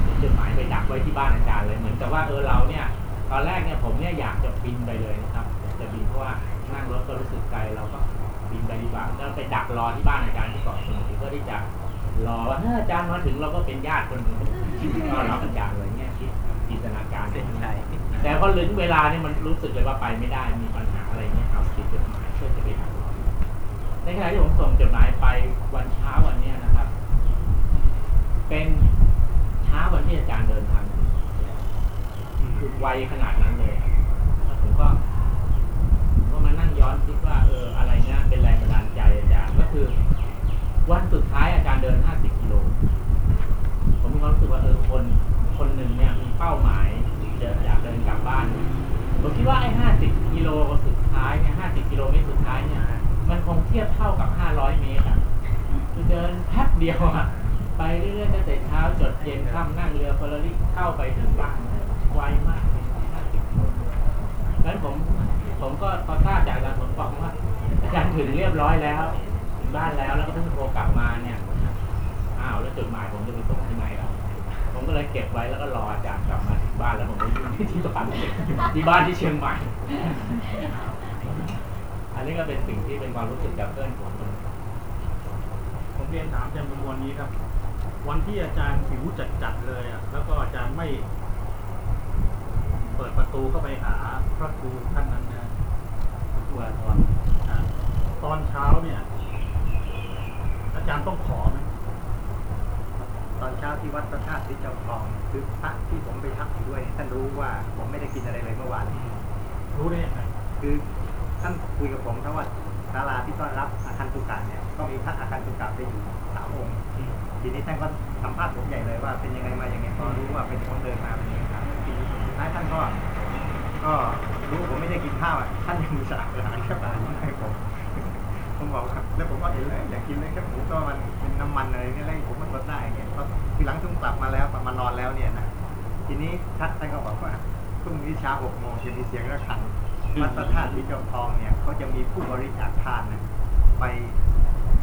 เขียนจดหมายไปดักไว้ที่บ้านอาจารย์เลยเหมือนกับว่าเออเราเนี่ย ตอนแรกเนี่ยผมเนี่ยอยากจะบินไปเลยนะครับอยากจะบินเพราะว่านั่งรถก็รู้สึกไกลเราก็บินไปดีกว่าแล้วไปดักรอที่บ้านอาจารย์ที่เกาะสมุยเพื่อที่จะรอว่าถ้าอาจารย์มาถึงเราก็เป็นญาติคนหนึ่งก็รับอาจารย์เลยเนี่ยคิดจินตนาการเป็นใจแต่พอถึงเวลาเนี่ยมันรู้สึกเลยว่าไปไม่ได้ ท้ายที่ผมส่งจดหมายไปวันเช้าวันนี้นะครับ เป็นเช้าวันที่อาจารย์เดินทางคือไวขนาดนั้นเลยแล้วผมก็ผมก็มานั่งย้อนคิดว่าเอออะไรเนี่ยเป็นแรงบันดาลใจอาจารย์ก็คือ วันสุดท้ายอาจารย์เดิน50กิโลผมมีควาสิบว่าเออคนคนหนึ่งเนี่ยมีเป้าหมายเดินอยากเดิน ทียบเท่ากับ 500 เมตรอะคือเดินแป๊บ เดียวอะไปเรื่อยๆตั้งแต่เช้าจดเย็นค่ำนั่งเรือเฟอร์รารี่เข้าไปถึงบ้านไวมาก50โลงั้นผมผมก็พอทราบจากอาจารย์ผลบอกว่าอาจารย์ถึงเรียบร้อยแล้วถึงบ้านแล้วแล้วก็เพิ่งโทรกลับมาเนี่ยอ้าวแล้วจดหมายผมจะไปส่งที่ไหนล่ะผมก็เลยเก็บไว้แล้วก็รออาจารย์กลับมาถึงบ้านแล้วผมก็ยืนที่บ้านที่บ้านที่เชียงใหม่ อันนี้ก็เป็นสิ่งที่เป็นความรู้สึกจากเพื่อนผม เรียนถามอาจารย์ประมวลนี้ครับ วันที่อาจารย์หิวจัดๆเลยอะแล้วก็อาจารย์ไม่ เปิดประตูเข้าไปหาพระครูท่านนั้นนะตัวตอนอ่าตอนเช้าเนี่ย อาจารย์ต้องขอไหมตอนเช้าที่วัดพระธาตุที่เจ้าทองคือพระที่ผมไปทักอยู่ด้วยท่านรู้ว่าผมไม่ได้กินอะไรเลยเมื่อวานรู้ได้ยังไงคือท่านคุยกับผมทั้งว่า ศาลาที่ต้อนรับอาคารตุกะเนี่ยก็มีพระอาคารตุกะไปอยู่สามองค์ทีนี้ท่านก็สัมภาษณ์ผมใหญ่เลยว่าเป็นยังไงมายังไงพอรู้ว่าเป็นคนเดินมาเป็นยังไงครับทีนี้สุดท้ายท่านก็ก็รู้ว่าผมไม่ได้กินข้าวอะท่านยังมีสลักอาหารแค่ปลาให้ผมผมบอกว่าแล้วผมก็เห็นเลยอยากกินเลยแค่หมูก็มันเป็นน้ำมันอะไรเนี่ยแล้วผมมันลดได้เงี้ยพอทีหลังทุ่งกลับมาแล้วมานอนแล้วเนี่ยนะทีนี้ท่านท่านก็บอกว่าพรุ่งนี้เช้าหกโมงจะมีเสียงระฆัง วัดพระธาตุที่จอมทองเนี่ยเขาจะมีผู้บริจาคทานนะไป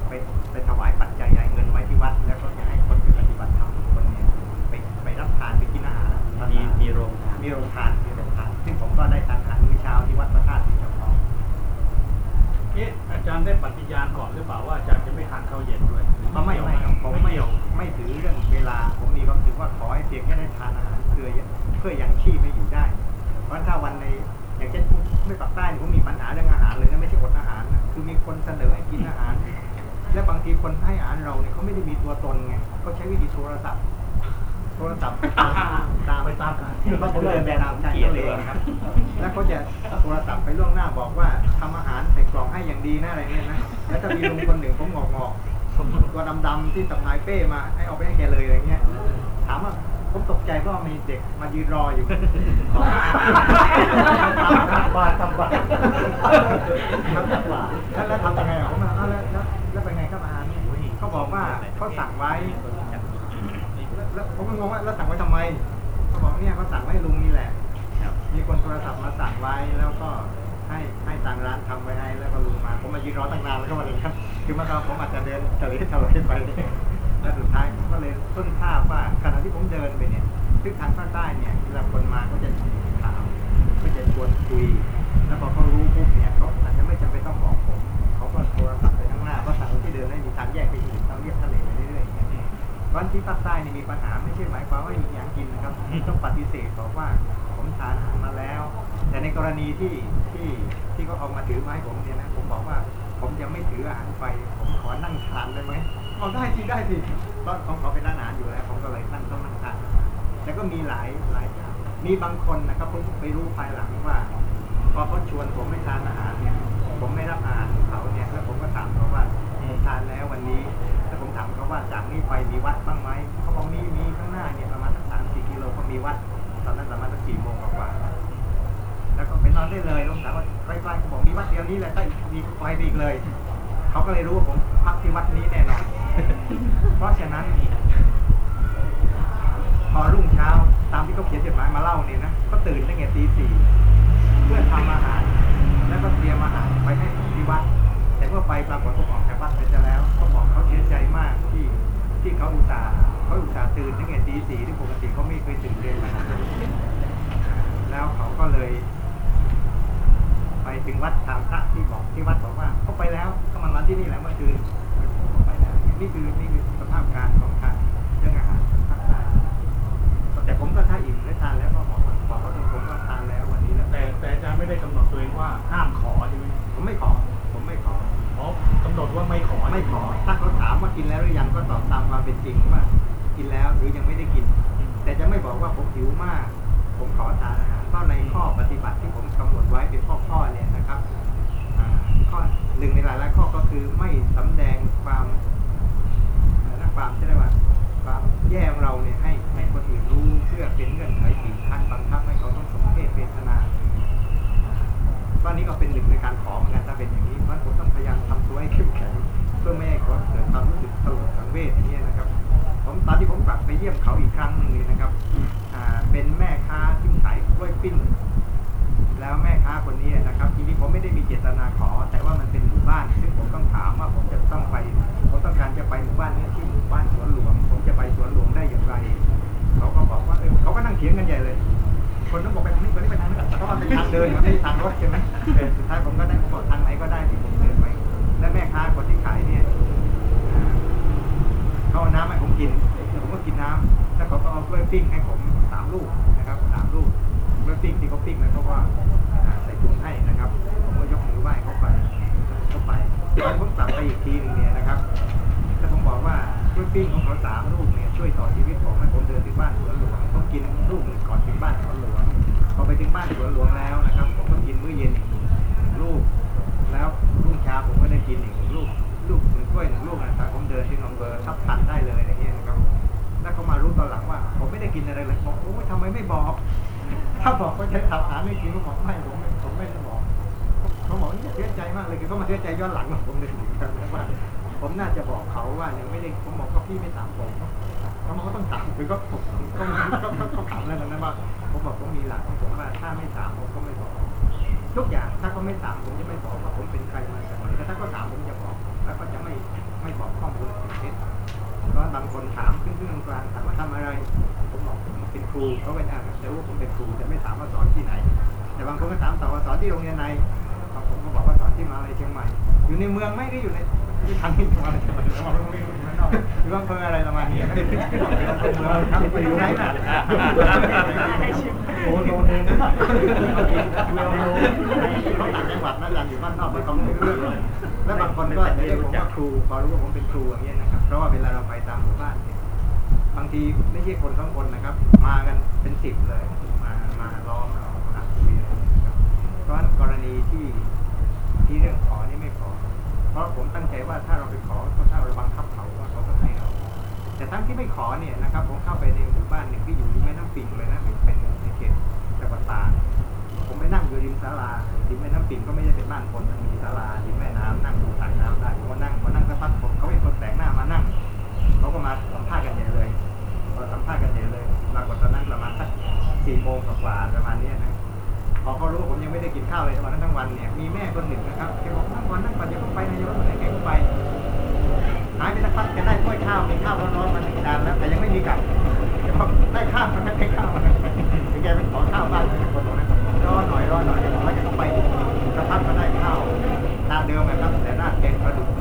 ไปไปถวายปัจจัยใหญ่เงินไว้ที่วัด แล้วก็จะให้คนไปปฏิบัติธรรมทุกคนเนี่ยไปไปรับทานไปกินอาหารมีมีโรงทานมีโรงทานมีโรงทาน ซึ่งผมก็ได้ทานอาหารมื้อเช้าที่วัดพระธาตุที่จอมทองเอ๊ะอาจารย์ได้ปฏิญาณก่อนหรือเปล่าว่าอาจารย์จะไม่ทานข้าวเย็นด้วยไม่ไม่ไม่ครับผมไม่ไม่เกี่ยวไม่ถือเรื่องเวลา ผมมีความรู้สึกว่าขอให้เพียงแค่ได้ทานอาหารเพื่อเพื่อยังชีพไม่อยู่ได้ เพราะถ้าวันใน อย่างเช่นไม่ปักใต้เนี่ยผมมีปัญหาเรื่องอาหารเลยนะไม่ใช่อดอาหารนะคือมีคนเสนอให้กินอาหาร และบางทีคนให้อาหารเราเนี่ยเขาไม่ได้มีตัวตนไงเขาใช้วิธีโทรศัพท์โทรศัพท์ตามไปตามกันเขาเดินไปตามใจเขาเองครับ แล้วเขาจะโทรศัพท์ไปล่วงหน้าบอกว่าทำอาหารใส่กล่องให้อย่างดีนะอะไรเนี่ยนะแล้วถ้ามีลุงคนหนึ่งผมงอกงอกตัวดำๆที่สะพายเป้มาให้เอาไปให้แกเลยอะไรเงี้ยถามว่า ผมตกใจเพราะว่ามีเด็กมายืนรออยู่บาททำบาททำแบบว่าแล้วแล้วทำยังไงอะผมถามอ้าวแล้วแล้วแล้วเป็นไงครับอาหารเนี่ยเขาบอกว่าเขาสั่งไว้ แล้วผมก็งงว่าแล้วสั่งไว้ทำไมเขาบอกเนี่ยเขาสั่งไว้ให้ลุงนี่แหละมีคนโทรศัพท์มาสั่งไว้แล้วก็ให้ให้ทางร้านทำไว้ให้แล้วก็ลุงมา ผมมายืนรอตั้งนานแล้วก็มาเลยครับ คือเมื่อตอนผมอาจจะเดินเฉลยเฉลยไป แล้วสุดท้ายก็เลยต้นท่าบว่าขณะที่ผมเดินไปเนี่ยซึ่งทางภาคใต้เนี่ยเวลาคนมาก็จะถามก็จะชวนคุย แล้วพอเขารู้ปุ๊บเนี่ยเขาอาจจะไม่จำเป็นต้องบอกผมเขาก็โทรศัพท์ไปข้างหน้าเพราะทางที่เดินได้มีทางแยกไปอื่นต้องเรียบทะเลไปเรื่อยๆอย่างเงี้ยวันที่ภาคใต้เนี่ยมีปัญหาไม่ใช่หมายความว่ามีอย่างกินนะครับต้องปฏิเสธบอกว่าผมทานอาหารมาแล้ว แต่ในกรณีที่ที่ที่เขาเอามาถือมาให้ผมเนี่ยนะผมบอกว่า ผมยังไม่ถืออาหารไป ผมขอนั่งทานได้ไหม เอาได้สิได้สิเพราะของเขาเป็นร้านอาหารอยู่แล้วผมก็เลยนั่งต้องนั่งทานแล้วก็มีหลายหลายอย่างมีบางคนนะครับผมไปรู้ภายหลังว่าพอเขาชวนผมไม่ทานอาหารเนี่ย ผมไม่รับอาหารเขาเนี่ยแล้วผมก็ถามเขาว่าทานแล้ววันนี้แล้วผมถามเขาว่าจากนี้ไปมีวัดบ้างไหมเขาบอกมีมีข้างหน้าเนี่ยประมาณสักสามสี่กิโลก็มีวัดตอนนั้นประมาณสักสี่โมงกว่าๆแล้วก็ไปนอนได้เลยลงถามว่าใกล้ๆเขาบอกมีวัดเดียวนี้แหละใกล้มีไฟไปอีกเลย เขาก็เลยรู้ว่าผมพักที่วัดนี้แน่นอน เพราะฉะนั้นพอรุ่งเช้าตามที่เขาเขียนจดหมายมาเล่าเนี่ยนะก็ตื่นตั้งแต่ตีสี่เพื่อทำอาหาร แล้วก็เตรียมอาหารไปให้ที่วัดแต่เมื่อไปปรากฏเขาออกจากวัดไปจะแล้วเขาบอกเขาเสียใจมากที่ที่เขาอุตส่าห์เขาอุตส่าห์ตื่นตั้งแต่ตีสี่ที่ปกติเขาไม่เคยตื่นเร็วขนาแล้วเขาก็เลย ไปถึงวัดทางพระที่บอกที่วัดบอกว่าเขาไปแล้วเขามานอนที่นี่แล้วเมื่อคืน นี่คือนี่คือสภาพการของทางเรื่องอาหารภาคใต้แต่ผมก็ถ้าอิ่มได้ทานแล้วก็บอกว่าบอกเขาตรงผมก็ทานแล้ววันนี้แล้วแต่แต่อาจารย์ไม่ได้กำหนดตัวเองว่าห้ามขอใช่ไหมผมไม่ขอ ผมไม่ขอเพราะกำหนดว่าไม่ขอไม่ขอ ถ้าเขาถามว่ากินแล้วหรือยังก็ตอบตามความเป็นจริงว่า กินแล้วหรือยังไม่ได้กิน แต่จะไม่บอกว่าผมหิวมาก ผมขอทานอาหารเพราะในข้อปฏิบัติที่ผมกำหนดไว้เป็นข้อข้อๆเนี่ยนะครับอ่าข้อหนึ่งในหลายๆข้อก็คือไม่สำแดงความเอ่อ ความใช่ไหมว่าความแย่ของเราเนี่ยให้ให้คนอื่นรู้เพื่อเป็นเงื่อนไขบีบคั้นบังคับให้เขาต้องสมเพศเป็นธนาตอนนี้ก็เป็นหนึ่งในการขอเหมือนกันถ้าเป็นอย่างนี้มันผมต้องพยายามทำตัวให้เข้มแข็งเพื่อไม่ให้เขาเกิดความรู้สึกตลกสังเวชอย่างนี้นะครับ ผมตอนที่ผมกลับไปเยี่ยมเขาอีกครั้งหนึ่งนี่นะครับเป็นแม่ค้าที่ขายกล้วยปิ้งแล้วแม่ค้าคนนี้นะครับทีนี้ผมไม่ได้มีเจตนาขอ แต่ว่ามันเป็นหมู่บ้านซึ่งผมต้องถามว่าผมจะต้องไป จะไปหมู่บ้านนี้ที่หมู่บ้านสวนหลวง ผมจะไปสวนหลวงได้อย่างไร เขาก็บอกว่าเออเขาก็นั่งเถียงกันใหญ่เลย คนต้องบอกไปทางนี้คนนี้ไปทางนั้นเพราะว่าเป็นทางเดินมันไม่ใช่ทางรถใช่ไหมสุดท้ายผมก็ได้ผมบอกทางไหนก็ได้ที่ผมเดินไป และแม่ค้าคนที่ขายเนี่ยเขาเอาน้ำให้ผมกินผมก็กินน้ำแล้วเขาก็เอากล้วยปิ้งให้ผมสามลูกนะครับสามลูกกล้วยปิ้งที่เขาปิ้งแล้วเขาก็อ่าใส่ถุงให้นะครับ ผมก็ยกมือไหว้เขาไปเขาไปตอนผมกลับไปอีกทีหนึงเนี่ยนะครับ บอกว่ากล้วยปิ้งของเขาสามลูกเนี่ยช่วยต่อชีวิตผมให้ผมเดินถึงบ้านสวนหลวงผมกินลูกหนึ่งก่อนถึงบ้านสวนหลวงพอไปถึงบ้านสวนหลวงแล้วนะครับผมก็กินมื้อเย็นอีกหนึ่งลูก แล้วรุ่งเช้าผมก็ได้กินอีกหนึ่งลูกลูกหนึ่งกล้วยหนึ่งลูกนะครับผมเดินที่อำเภอทับทันได้เลยอย่างเงี้ยนะครับแล้วเขามารู้ตอนหลังว่า ผมไม่ได้กินอะไรเลยบอกโอ้ยทำไมไม่บอก ถ้าบอกว่าใช้ทับหาไม่กินก็บอกไม่ผมไม่ผมไม่ได้บอกเขาบอกเนี่ยเสียใจมากเลยคือเขามาเสียใจย้อนหลังของผมเลยถึงกันว่า ผมน่าจะบอกเขาว่ายังไม่ได้ผมบอกก็พี่ไม่ถามผมเขาบอกว่าต้องถามคือก็ผมก็ก็ก็ก็ถามแล้วนะว่าผมบอกผมมีหลักของผมว่าถ้าไม่ถามผมก็ไม่บอกทุกอย่างถ้าเขาไม่ถามผมจะไม่บอกว่าผมเป็นใครมาจากไหนแต่ถ้าเขาถามผมจะบอก แล้วก็จะไม่ไม่บอกข้อมูลเท็จเพราะบางคนถามขึ้นขึ้นกลางถามว่าทำอะไร ผมบอกผมเป็นครูเขาเป็นอานจะรู้ว่าผมเป็นครูแต่ไม่ถามว่าสอนที่ไหน แต่บางคนก็ถามต่อว่าสอนที่โรงเรียนไหนบางผมก็บอกว่าสอนที่มาอะไรเชียงใหม่ อยู่ในเมืองไหม่ได้อยู่ใน ที่ทางที่มหาอะไรเชียงใหม่แล้วบอว่าไม่อยู่ข้างนอกหรือยู่อำเภออะไรประมาณนี้ไม่ได้ขึ้นขึ้นอยู่อำเภอเมืองครับไปอยู่ไหนน่ะโอ้โหเองเวลโลเขาต่างจังหวัดนั่นแหละอยู่บ้านนอกไม่ต้องเรื่องเลยแล้วบางคนก็จะเรียกผมว่าครูพอรู้ว่าผมเป็นครูอย่างเงี้ยนะครับเพราะว่าเวลาเราไปตามหมู่บ้านเนี่ยบางทีไม่ใช่คนสองคนนะครับ มากันเป็นสิบเลยมามาล้อมเราหาคุยอะไรนะครับเพราะฉะนั้นกรณีที่ที่เรื่องขอนี่ไม่ขอ เพราะผมตั้งใจว่าถ้าเราไปขอก็ถ้าเราบังคับเขาว่าเขาต้องให้เราแต่ทั้งที่ไม่ขอเนี่ยนะครับผมเข้าไปในหมู่บ้านหนึ่งที่อยู่ริมแม่น้ำปิงเลยนะเป็นในเขตจังหวัดตากผมไปนั่งอยู่ริมศาลาริมแม่น้ำปิงก็ไม่ได้เป็นบ้านคนมันมีศาลาริมแม่น้ำนั่งดูทางน้ำได้ผมก็นั่งพอนั่งสักพักผมเขาเห็นคนแปลกหน้ามานั่งเขาก็มาสัมภาษณ์กันใหญ่เลยพอสัมภาษณ์กันใหญ่เลยปรากฏตอนนั้นประมาณสักสี่โมงกว่าประมาณนี้นะ พอเขารู้ว่าผมยังไม่ได้กินข้าวเลยทั้งวันทั้งวันเนี่ยมีแม่คนหนึ่งนะครับแกบอกนั่งก่อนนั่งก่อนอย่าเพิ่งไปนายกไหนแกก็ไปหายไปสักพักแกได้ถ้วยข้าวมีข้าวร้อนๆมาหนึ่งจานแล้วแต่ยังไม่มีกลับแกบอกได้ข้าวมันไม่ได้ข้าวมันแต่แกไปขอข้าวบ้านเลยคนบอกนรอหน่อยรอหน่อยแล้วแกก็ไปสักพักก็ได้ข้าวจานเดิมนะครับแต่หน้าแกงปลาดุก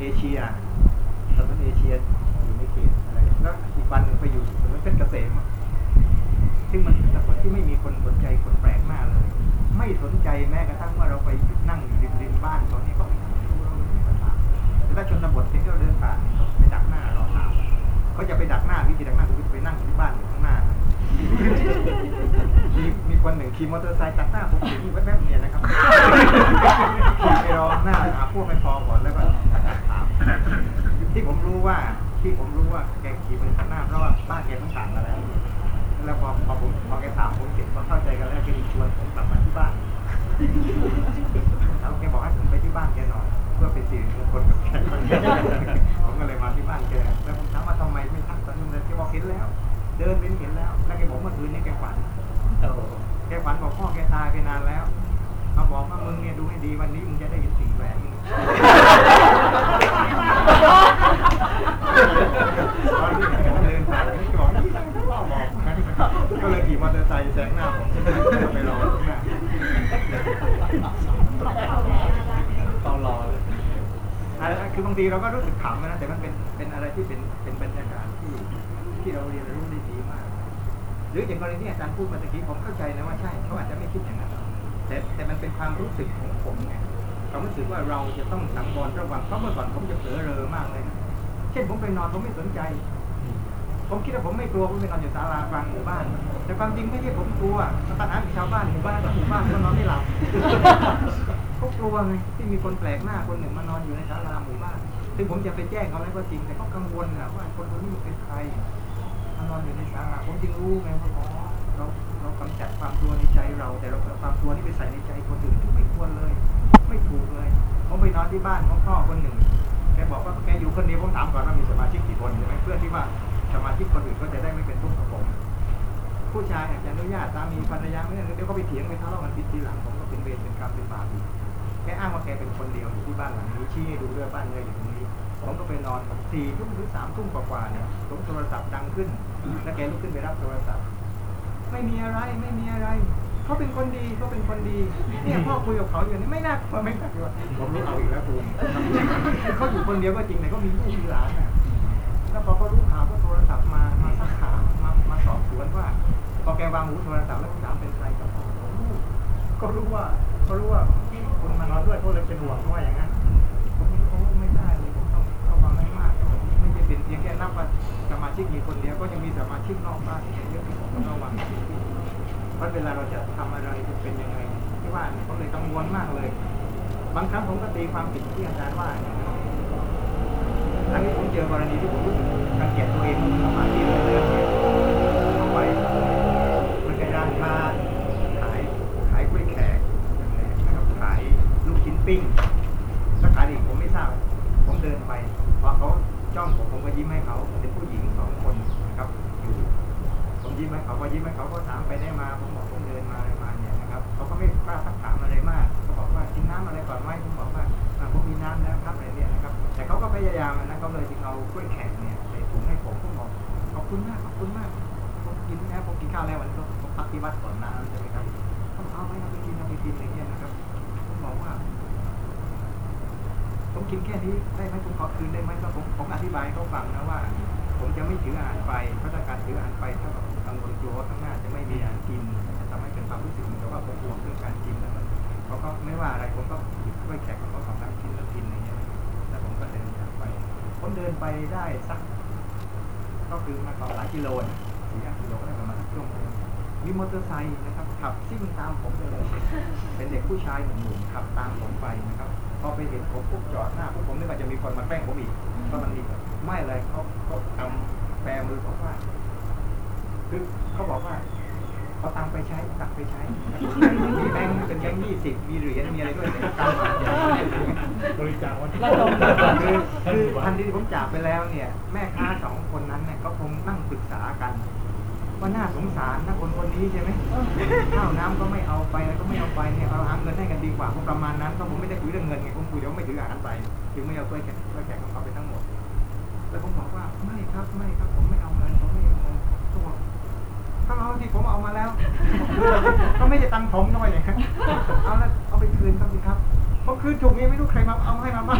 เอเเลยแกบอกเห็นแล้ว เดินเป็นเห็นแล้ว แล้วแกบอกเมื่อคืนนี้แกฝันแกฝันบอกพ่อแกตายไปนานแล้วเขาบอกว่ามึงเนี่ยดูให้ดีวันนี้มึงจะได้เห็นสิ่งแหวนมึงตอนนี้แกก็เดินผ่านแกบอกนี่ตั้งแต่บอกก็เลยขี่มอเตอร์ไซค์แซงหน้าผมไปรอข้างหน้าต้องรอเลยอะไรนะคือบางทีเราก็รู้สึกขำนะแต่มันเป็นเป็นอะไรที่เป็นเป็นบรรยากาศ ที่เราเรียนรู้ได้ดีมาก หรืออย่างกรณีที่อาจารย์พูดเมื่อกี้ผมเข้าใจนะว่าใช่เขาอาจจะไม่คิดอย่างนั้นแต่แต่มันเป็นความรู้สึกของผมไงความรู้สึกว่าเราจะต้องสังวรระวังเพราะเมื่อก่อนผมจะเผลอเรอมากเลยนะเช่นผมไปนอนผมไม่สนใจ ผมคิดว่าผมไม่กลัวผมไปนอนอยู่ศาลากลางหมู่บ้าน แต่ความจริงไม่ใช่ผมกลัวปัญหาของชาวบ้านหมู่บ้านหมู่บ้านก็นอนไม่หลับเขากลัวไงที่มีคนแปลกหน้าคนหนึ่งมานอนอยู่ในศาลาหมู่บ้านซึ่งผมจะไปแจ้งเขาแล้วก็จริงแต่เขากังวลนะว่าคนคนนี้มันเป็นใคร มานอนอยู่ในศาลาผมจึงรู้ไงว่าอ๋อเราเรากำจัดความกลัวในใจเรา แต่เราเอาความกลัวที่ไปใส่ในใจคนอื่นที่ไม่ควรเลย ไม่ถูกเลยผมไปนอนที่บ้านของพ่อคนหนึ่งแกบอกว่าแกอยู่คนเดียวผมถามก่อนว่ามีสมาชิกกี่คนใช่ไหมเพื่อที่ว่าสมาชิกคนอื่นก็จะได้ไม่เป็นทุกข์กับผมผู้ชายอาจจะอนุญาตสามีภรรยาไม่ได้เดี๋ยวเขาไปเถียงไปทะเลาะกันผิดทีหลังผมก็เป็นเวรเป็นกรรมเป็นบาปอีกแกอ้างว่าแกเป็นคนเดียวอยู่ที่บ้านหลังนี้ชี้ให้ดูด้วยบ้านเงยอยู่ตรงนี้ผมก็ไปนอนสี่ทุ่มหรือสามทุ่มกว่าๆเนี่ยผมโทรศัพท์ดังขึ้น แล้วแกลุกขึ้นไปรับโทรศัพท์ ไม่มีอะไรไม่มีอะไรเขาเป็นคนดีเขาเป็นคนดี เนี่ยพ่อคุยกับเขาอยู่นี่ไม่น่ากลัวไม่น่ากลัวผมรู้เอาอีกแล้วคุณเขาอยู่คนเดียวก็จริงแต่เขามีลูกมีหลานนะแล้วพอเขารู้ข่าวก็โทรศัพท์มามาสักถามมามาสอบสวนว่าพอแกวางหูโทรศัพท์แล้วถามเป็นใครก็บอกโอ้ก็รู้ว่าเขารู้ว่าคุณมานอนด้วยเขาเลยเป็นห่วงเขาว่าอย่างนั้น พียงแค่นับว่าสมาชิกมีคนเดียวก็ยังมีสมาชิกนอกบ้านเยอะที่ผมต้องระวังเพราะเวลาเราจะทำอะไรจะเป็นยังไงที่ว่าเนี่ยผมเลยกังวลมากเลย บางครั้งผมก็ตีความผิดที่อาจารย์ว่าเนี่ยนะครั้งนี้ผมเจอกรณีที่ผมรู้สึกรังเกียจตัวเองเข้ามาที่เรื่องเนี่ยเข้าไปมันเป็นร้านค้าขายขายกล้วยแขกนะครับขายลูกชิ้นปิ้ง ไปได้สัก ก็คือมาต่อหลายกิโลนะสี่ห้ากิโลได้ประมาณชั่วโมงมีมอเตอร์ไซค์นะครับขับซิ่งตามผมไปเลย เป็นเด็กผู้ชายหนุ่มๆขับตามผมไปนะครับ พอไปเห็นผมปุ๊บจอดหน้าปุ๊บผมนึกว่าจะมีคนมาแกล้งผมอีกเพราะมันมีไม่เลยเขาเขาทำแปรมือบอกว่า คือเขาบอกว่าเอาตังค์ไปใช้ตังค์ไปใช้ มีแบงค์เป็นแบงค์ยี่สิบมีเหรียญมีอะไรด้วยแต่ตังค์มา บริจาควันที่ คือคือทันทีที่ผมจากไปแล้วเนี่ย แม่ค้าสองคนนั้นเนี่ยก็คงนั่งปรึกษากัน ว่าน่าสงสาร นี้ใช่ไหมข้าวน้ำก็ไม่เอาไปอะไรก็ไม่เอาไปเนี่ยเอาหาเงินให้กันดีกว่าผมประมาณนั้นเพราะผมไม่ได้คุยเรื่องเงินไงผมคุยเดี๋ยวไม่ถืออาหารไปจึงไม่เอาถ้วแขกถ้วแขกของเขาไปทั้งหมด แล้วผมบอกว่าไม่ครับไม่ครับผมไม่เอาเงินผมไม่เอาเงินเขาบอกถ้าเอาที่ผมเอามาแล้วก็ไม่ใช่ตังค์ผมด้วยเนี่ยเอาแล้วเอาไปคืนครับสิครับเพราะคืนถูกนี้ไม่รู้ใครมาเอาให้มาบ้าง